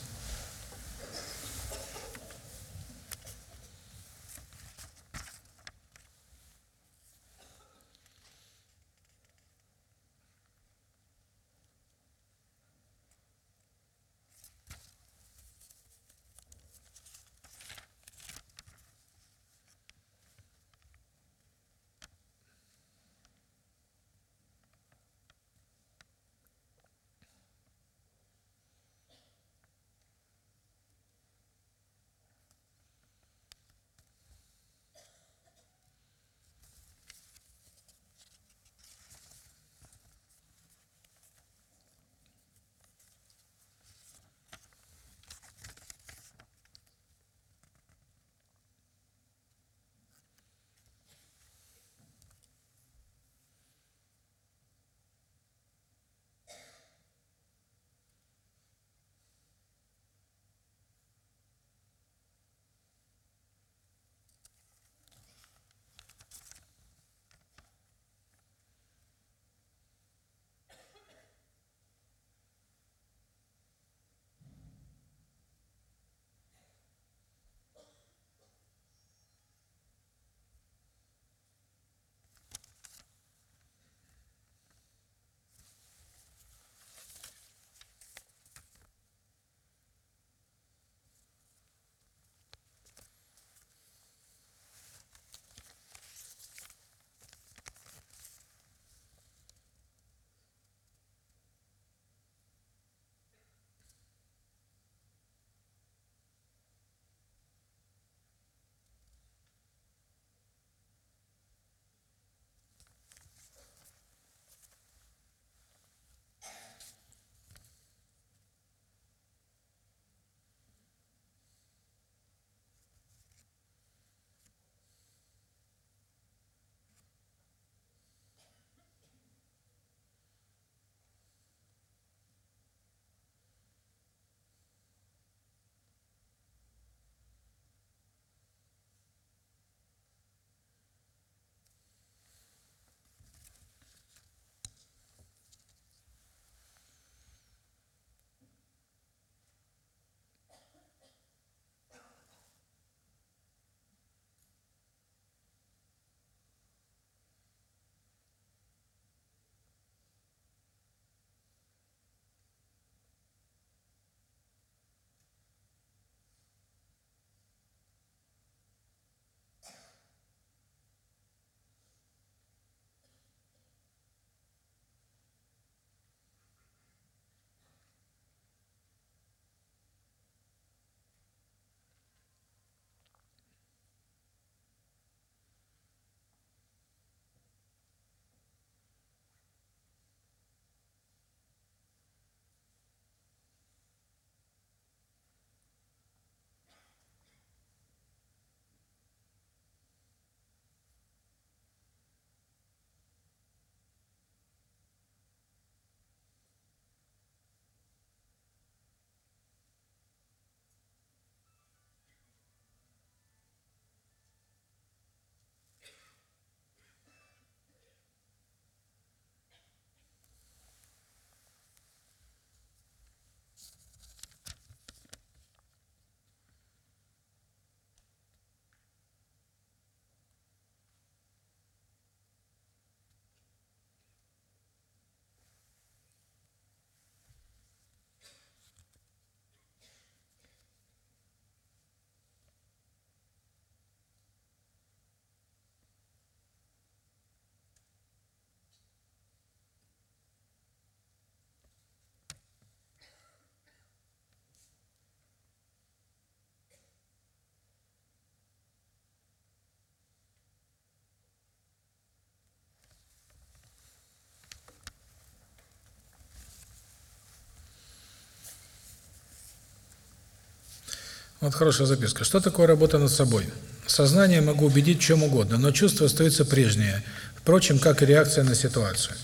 Вот хорошая записка. Что такое работа над собой? Сознание могу убедить в чем угодно, но чувство остается прежнее. Впрочем, как и реакция на ситуацию.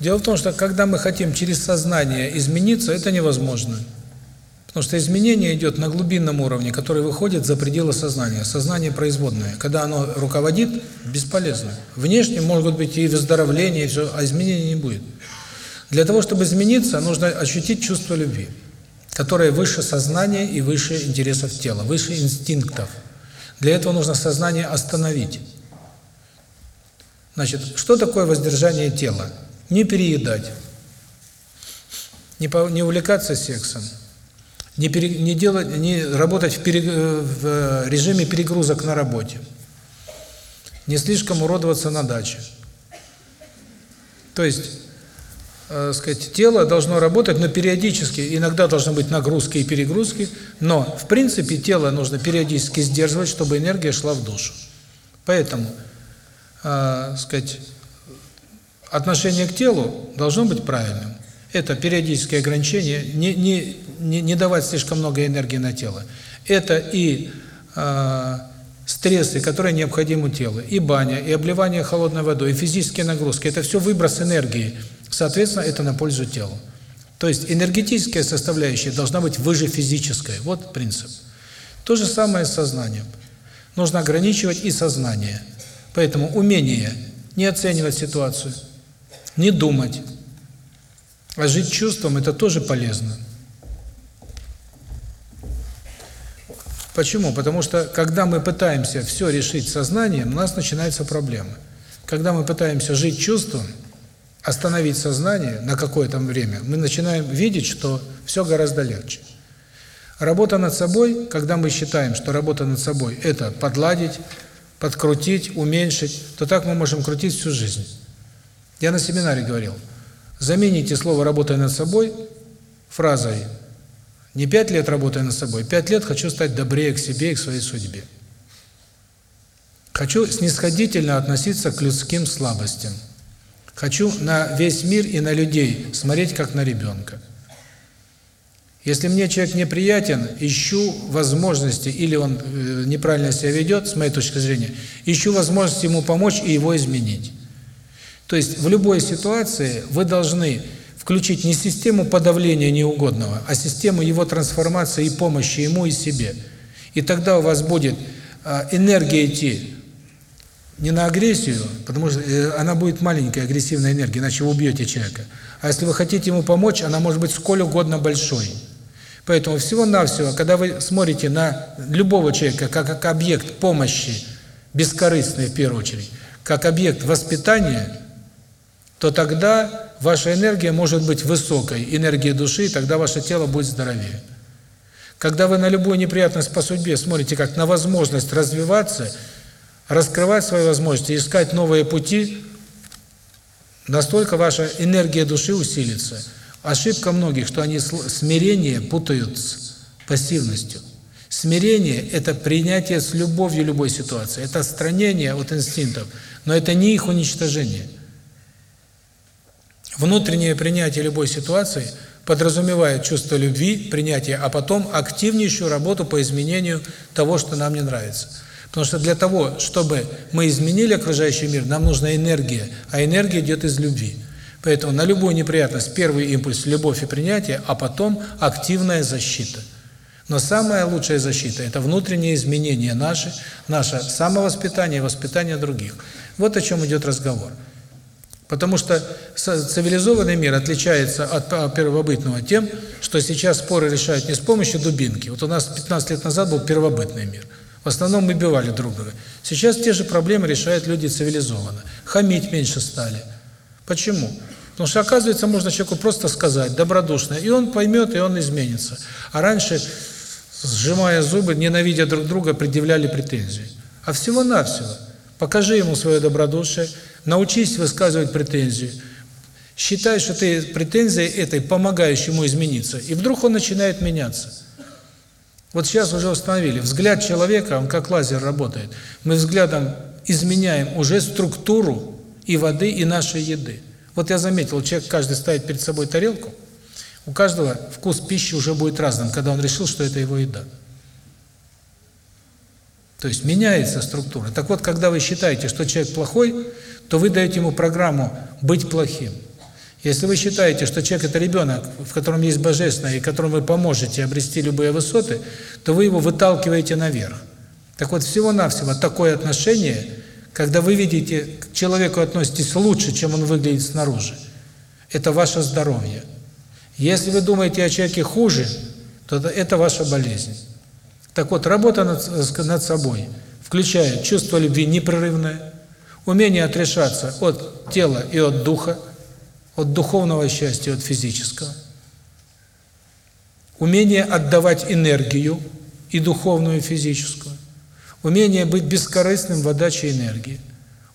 Дело в том, что когда мы хотим через сознание измениться, это невозможно. Потому что изменение идет на глубинном уровне, который выходит за пределы сознания. Сознание производное. Когда оно руководит, бесполезно. Внешне может быть и выздоровление, и все, а изменения не будет. Для того, чтобы измениться, нужно ощутить чувство любви, которое выше сознания и выше интересов тела, выше инстинктов. Для этого нужно сознание остановить. Значит, что такое воздержание тела? Не переедать, не, по, не увлекаться сексом, не, пере, не, делать, не работать в, пере, в режиме перегрузок на работе, не слишком уродоваться на даче. То есть, э, сказать, тело должно работать, но периодически, иногда должны быть нагрузки и перегрузки, но, в принципе, тело нужно периодически сдерживать, чтобы энергия шла в душу. Поэтому, э, сказать, отношение к телу должно быть правильным. Это периодические ограничения, не, не, не, не давать слишком много энергии на тело. Это и э, стрессы, которые необходимы телу, и баня, и обливание холодной водой, и физические нагрузки. Это все выброс энергии. Соответственно, это на пользу телу. То есть энергетическая составляющая должна быть выше физической. Вот принцип. То же самое с сознанием. Нужно ограничивать и сознание. Поэтому умение не оценивать ситуацию, не думать, а жить чувством – это тоже полезно. Почему? Потому что, когда мы пытаемся все решить сознанием, у нас начинаются проблемы. Когда мы пытаемся жить чувством, остановить сознание на какое-то время, мы начинаем видеть, что все гораздо легче. Работа над собой, когда мы считаем, что работа над собой – это подладить, подкрутить, уменьшить, то так мы можем крутить всю жизнь. Я на семинаре говорил – Замените слово «работая над собой» фразой «не пять лет работая над собой, пять лет хочу стать добрее к себе и к своей судьбе». Хочу снисходительно относиться к людским слабостям. Хочу на весь мир и на людей смотреть как на ребенка. Если мне человек неприятен, ищу возможности, или он э, неправильно себя ведет, с моей точки зрения, ищу возможность ему помочь и его изменить. То есть в любой ситуации вы должны включить не систему подавления неугодного, а систему его трансформации и помощи ему и себе. И тогда у вас будет а, энергия идти не на агрессию, потому что э, она будет маленькая агрессивная энергия, иначе вы убьете человека. А если вы хотите ему помочь, она может быть сколь угодно большой. Поэтому всего-навсего, когда вы смотрите на любого человека как, как объект помощи, бескорыстный в первую очередь, как объект воспитания, то тогда ваша энергия может быть высокой, энергия души, тогда ваше тело будет здоровее. Когда вы на любую неприятность по судьбе смотрите как на возможность развиваться, раскрывать свои возможности, искать новые пути, настолько ваша энергия души усилится. Ошибка многих, что они смирение путают с пассивностью. Смирение – это принятие с любовью любой ситуации, это отстранение от инстинктов, но это не их уничтожение – Внутреннее принятие любой ситуации подразумевает чувство любви, принятия, а потом активнейшую работу по изменению того, что нам не нравится. Потому что для того, чтобы мы изменили окружающий мир, нам нужна энергия, а энергия идет из любви. Поэтому на любую неприятность первый импульс – любовь и принятие, а потом активная защита. Но самая лучшая защита – это внутреннее изменение наше, наше самовоспитание и воспитание других. Вот о чем идет разговор. Потому что цивилизованный мир отличается от первобытного тем, что сейчас споры решают не с помощью дубинки. Вот у нас 15 лет назад был первобытный мир. В основном мы бивали друг друга. Сейчас те же проблемы решают люди цивилизованно. Хамить меньше стали. Почему? Потому что, оказывается, можно человеку просто сказать, добродушно, и он поймет, и он изменится. А раньше, сжимая зубы, ненавидя друг друга, предъявляли претензии. А всего-навсего. Покажи ему свое добродушие, Научись высказывать претензии. Считай, что ты претензией этой помогаешь ему измениться. И вдруг он начинает меняться. Вот сейчас уже установили, взгляд человека, он как лазер работает. Мы взглядом изменяем уже структуру и воды, и нашей еды. Вот я заметил, человек каждый ставит перед собой тарелку, У каждого вкус пищи уже будет разным, когда он решил, что это его еда. То есть меняется структура. Так вот, когда вы считаете, что человек плохой, то вы даете ему программу «быть плохим». Если вы считаете, что человек – это ребенок, в котором есть божественное, и которому вы поможете обрести любые высоты, то вы его выталкиваете наверх. Так вот, всего-навсего такое отношение, когда вы видите, к человеку относитесь лучше, чем он выглядит снаружи, это ваше здоровье. Если вы думаете о человеке хуже, то это ваша болезнь. Так вот, работа над, над собой включает чувство любви непрерывное, умение отрешаться от тела и от духа, от духовного счастья, от физического, умение отдавать энергию, и духовную, и физическую, умение быть бескорыстным в отдаче энергии,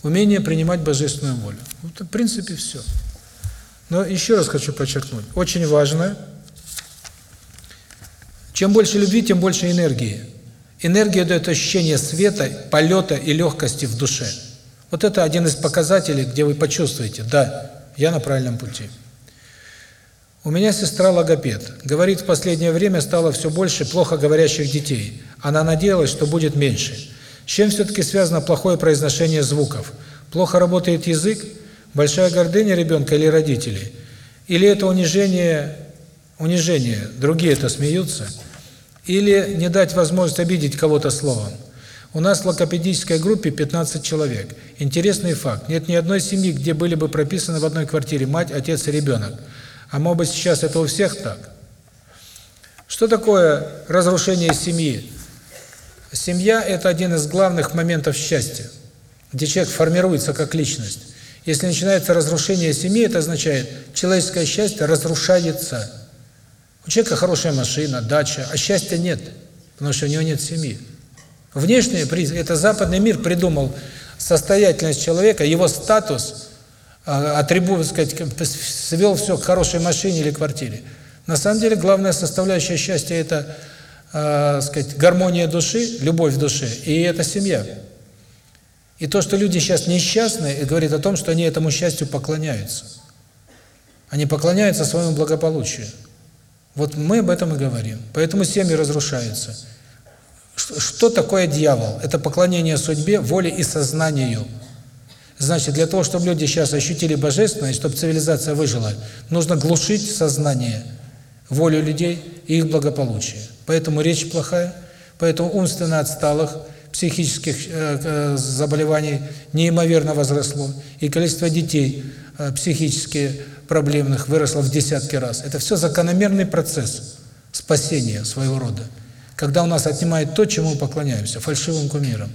умение принимать божественную волю. Вот, в принципе, все. Но еще раз хочу подчеркнуть, очень важно, чем больше любви, тем больше энергии. Энергия дает ощущение света, полета и легкости в душе. Вот это один из показателей, где вы почувствуете, да, я на правильном пути. У меня сестра логопед. Говорит, в последнее время стало все больше плохо говорящих детей. Она надеялась, что будет меньше. С чем все-таки связано плохое произношение звуков? Плохо работает язык? Большая гордыня ребенка или родителей? Или это унижение, унижение, другие это смеются? Или не дать возможность обидеть кого-то словом? У нас в логопедической группе 15 человек. Интересный факт. Нет ни одной семьи, где были бы прописаны в одной квартире мать, отец и ребенок. А может быть сейчас это у всех так? Что такое разрушение семьи? Семья – это один из главных моментов счастья, где человек формируется как личность. Если начинается разрушение семьи, это означает, человеческое счастье разрушается. У человека хорошая машина, дача, а счастья нет, потому что у него нет семьи. Внешние признаки, это западный мир придумал состоятельность человека, его статус, а, атрибут, сказать, свел все к хорошей машине или квартире. На самом деле главная составляющая счастья – это, э, сказать, гармония души, любовь в душе, и это семья. И то, что люди сейчас несчастны, говорит о том, что они этому счастью поклоняются. Они поклоняются своему благополучию. Вот мы об этом и говорим. Поэтому семьи разрушаются. Что такое дьявол? Это поклонение судьбе, воле и сознанию. Значит, для того, чтобы люди сейчас ощутили божественность, чтобы цивилизация выжила, нужно глушить сознание, волю людей и их благополучие. Поэтому речь плохая, поэтому умственно отсталых, психических э, э, заболеваний неимоверно возросло, и количество детей э, психически проблемных выросло в десятки раз. Это все закономерный процесс спасения своего рода когда у нас отнимают то, чему мы поклоняемся, фальшивым кумирам.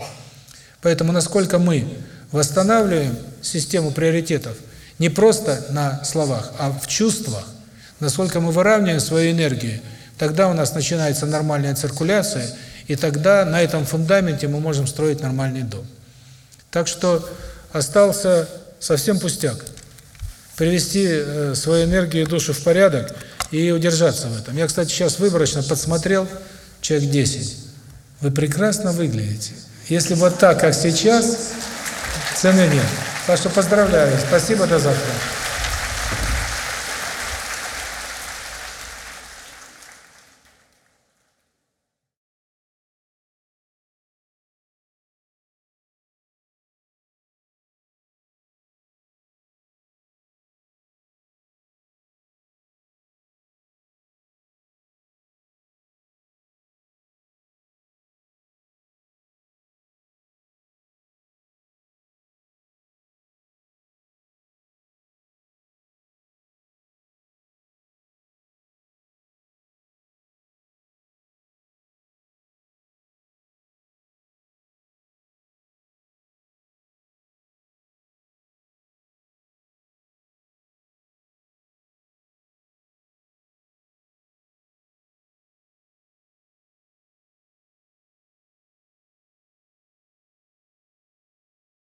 Поэтому насколько мы восстанавливаем систему приоритетов не просто на словах, а в чувствах, насколько мы выравниваем свою энергию, тогда у нас начинается нормальная циркуляция, и тогда на этом фундаменте мы можем строить нормальный дом. Так что остался совсем пустяк. Привести э, свою энергию и душу в порядок и удержаться в этом. Я, кстати, сейчас выборочно подсмотрел человек 10, вы прекрасно выглядите. Если вот так, как сейчас, цены нет. Так что поздравляю. Спасибо, до завтра.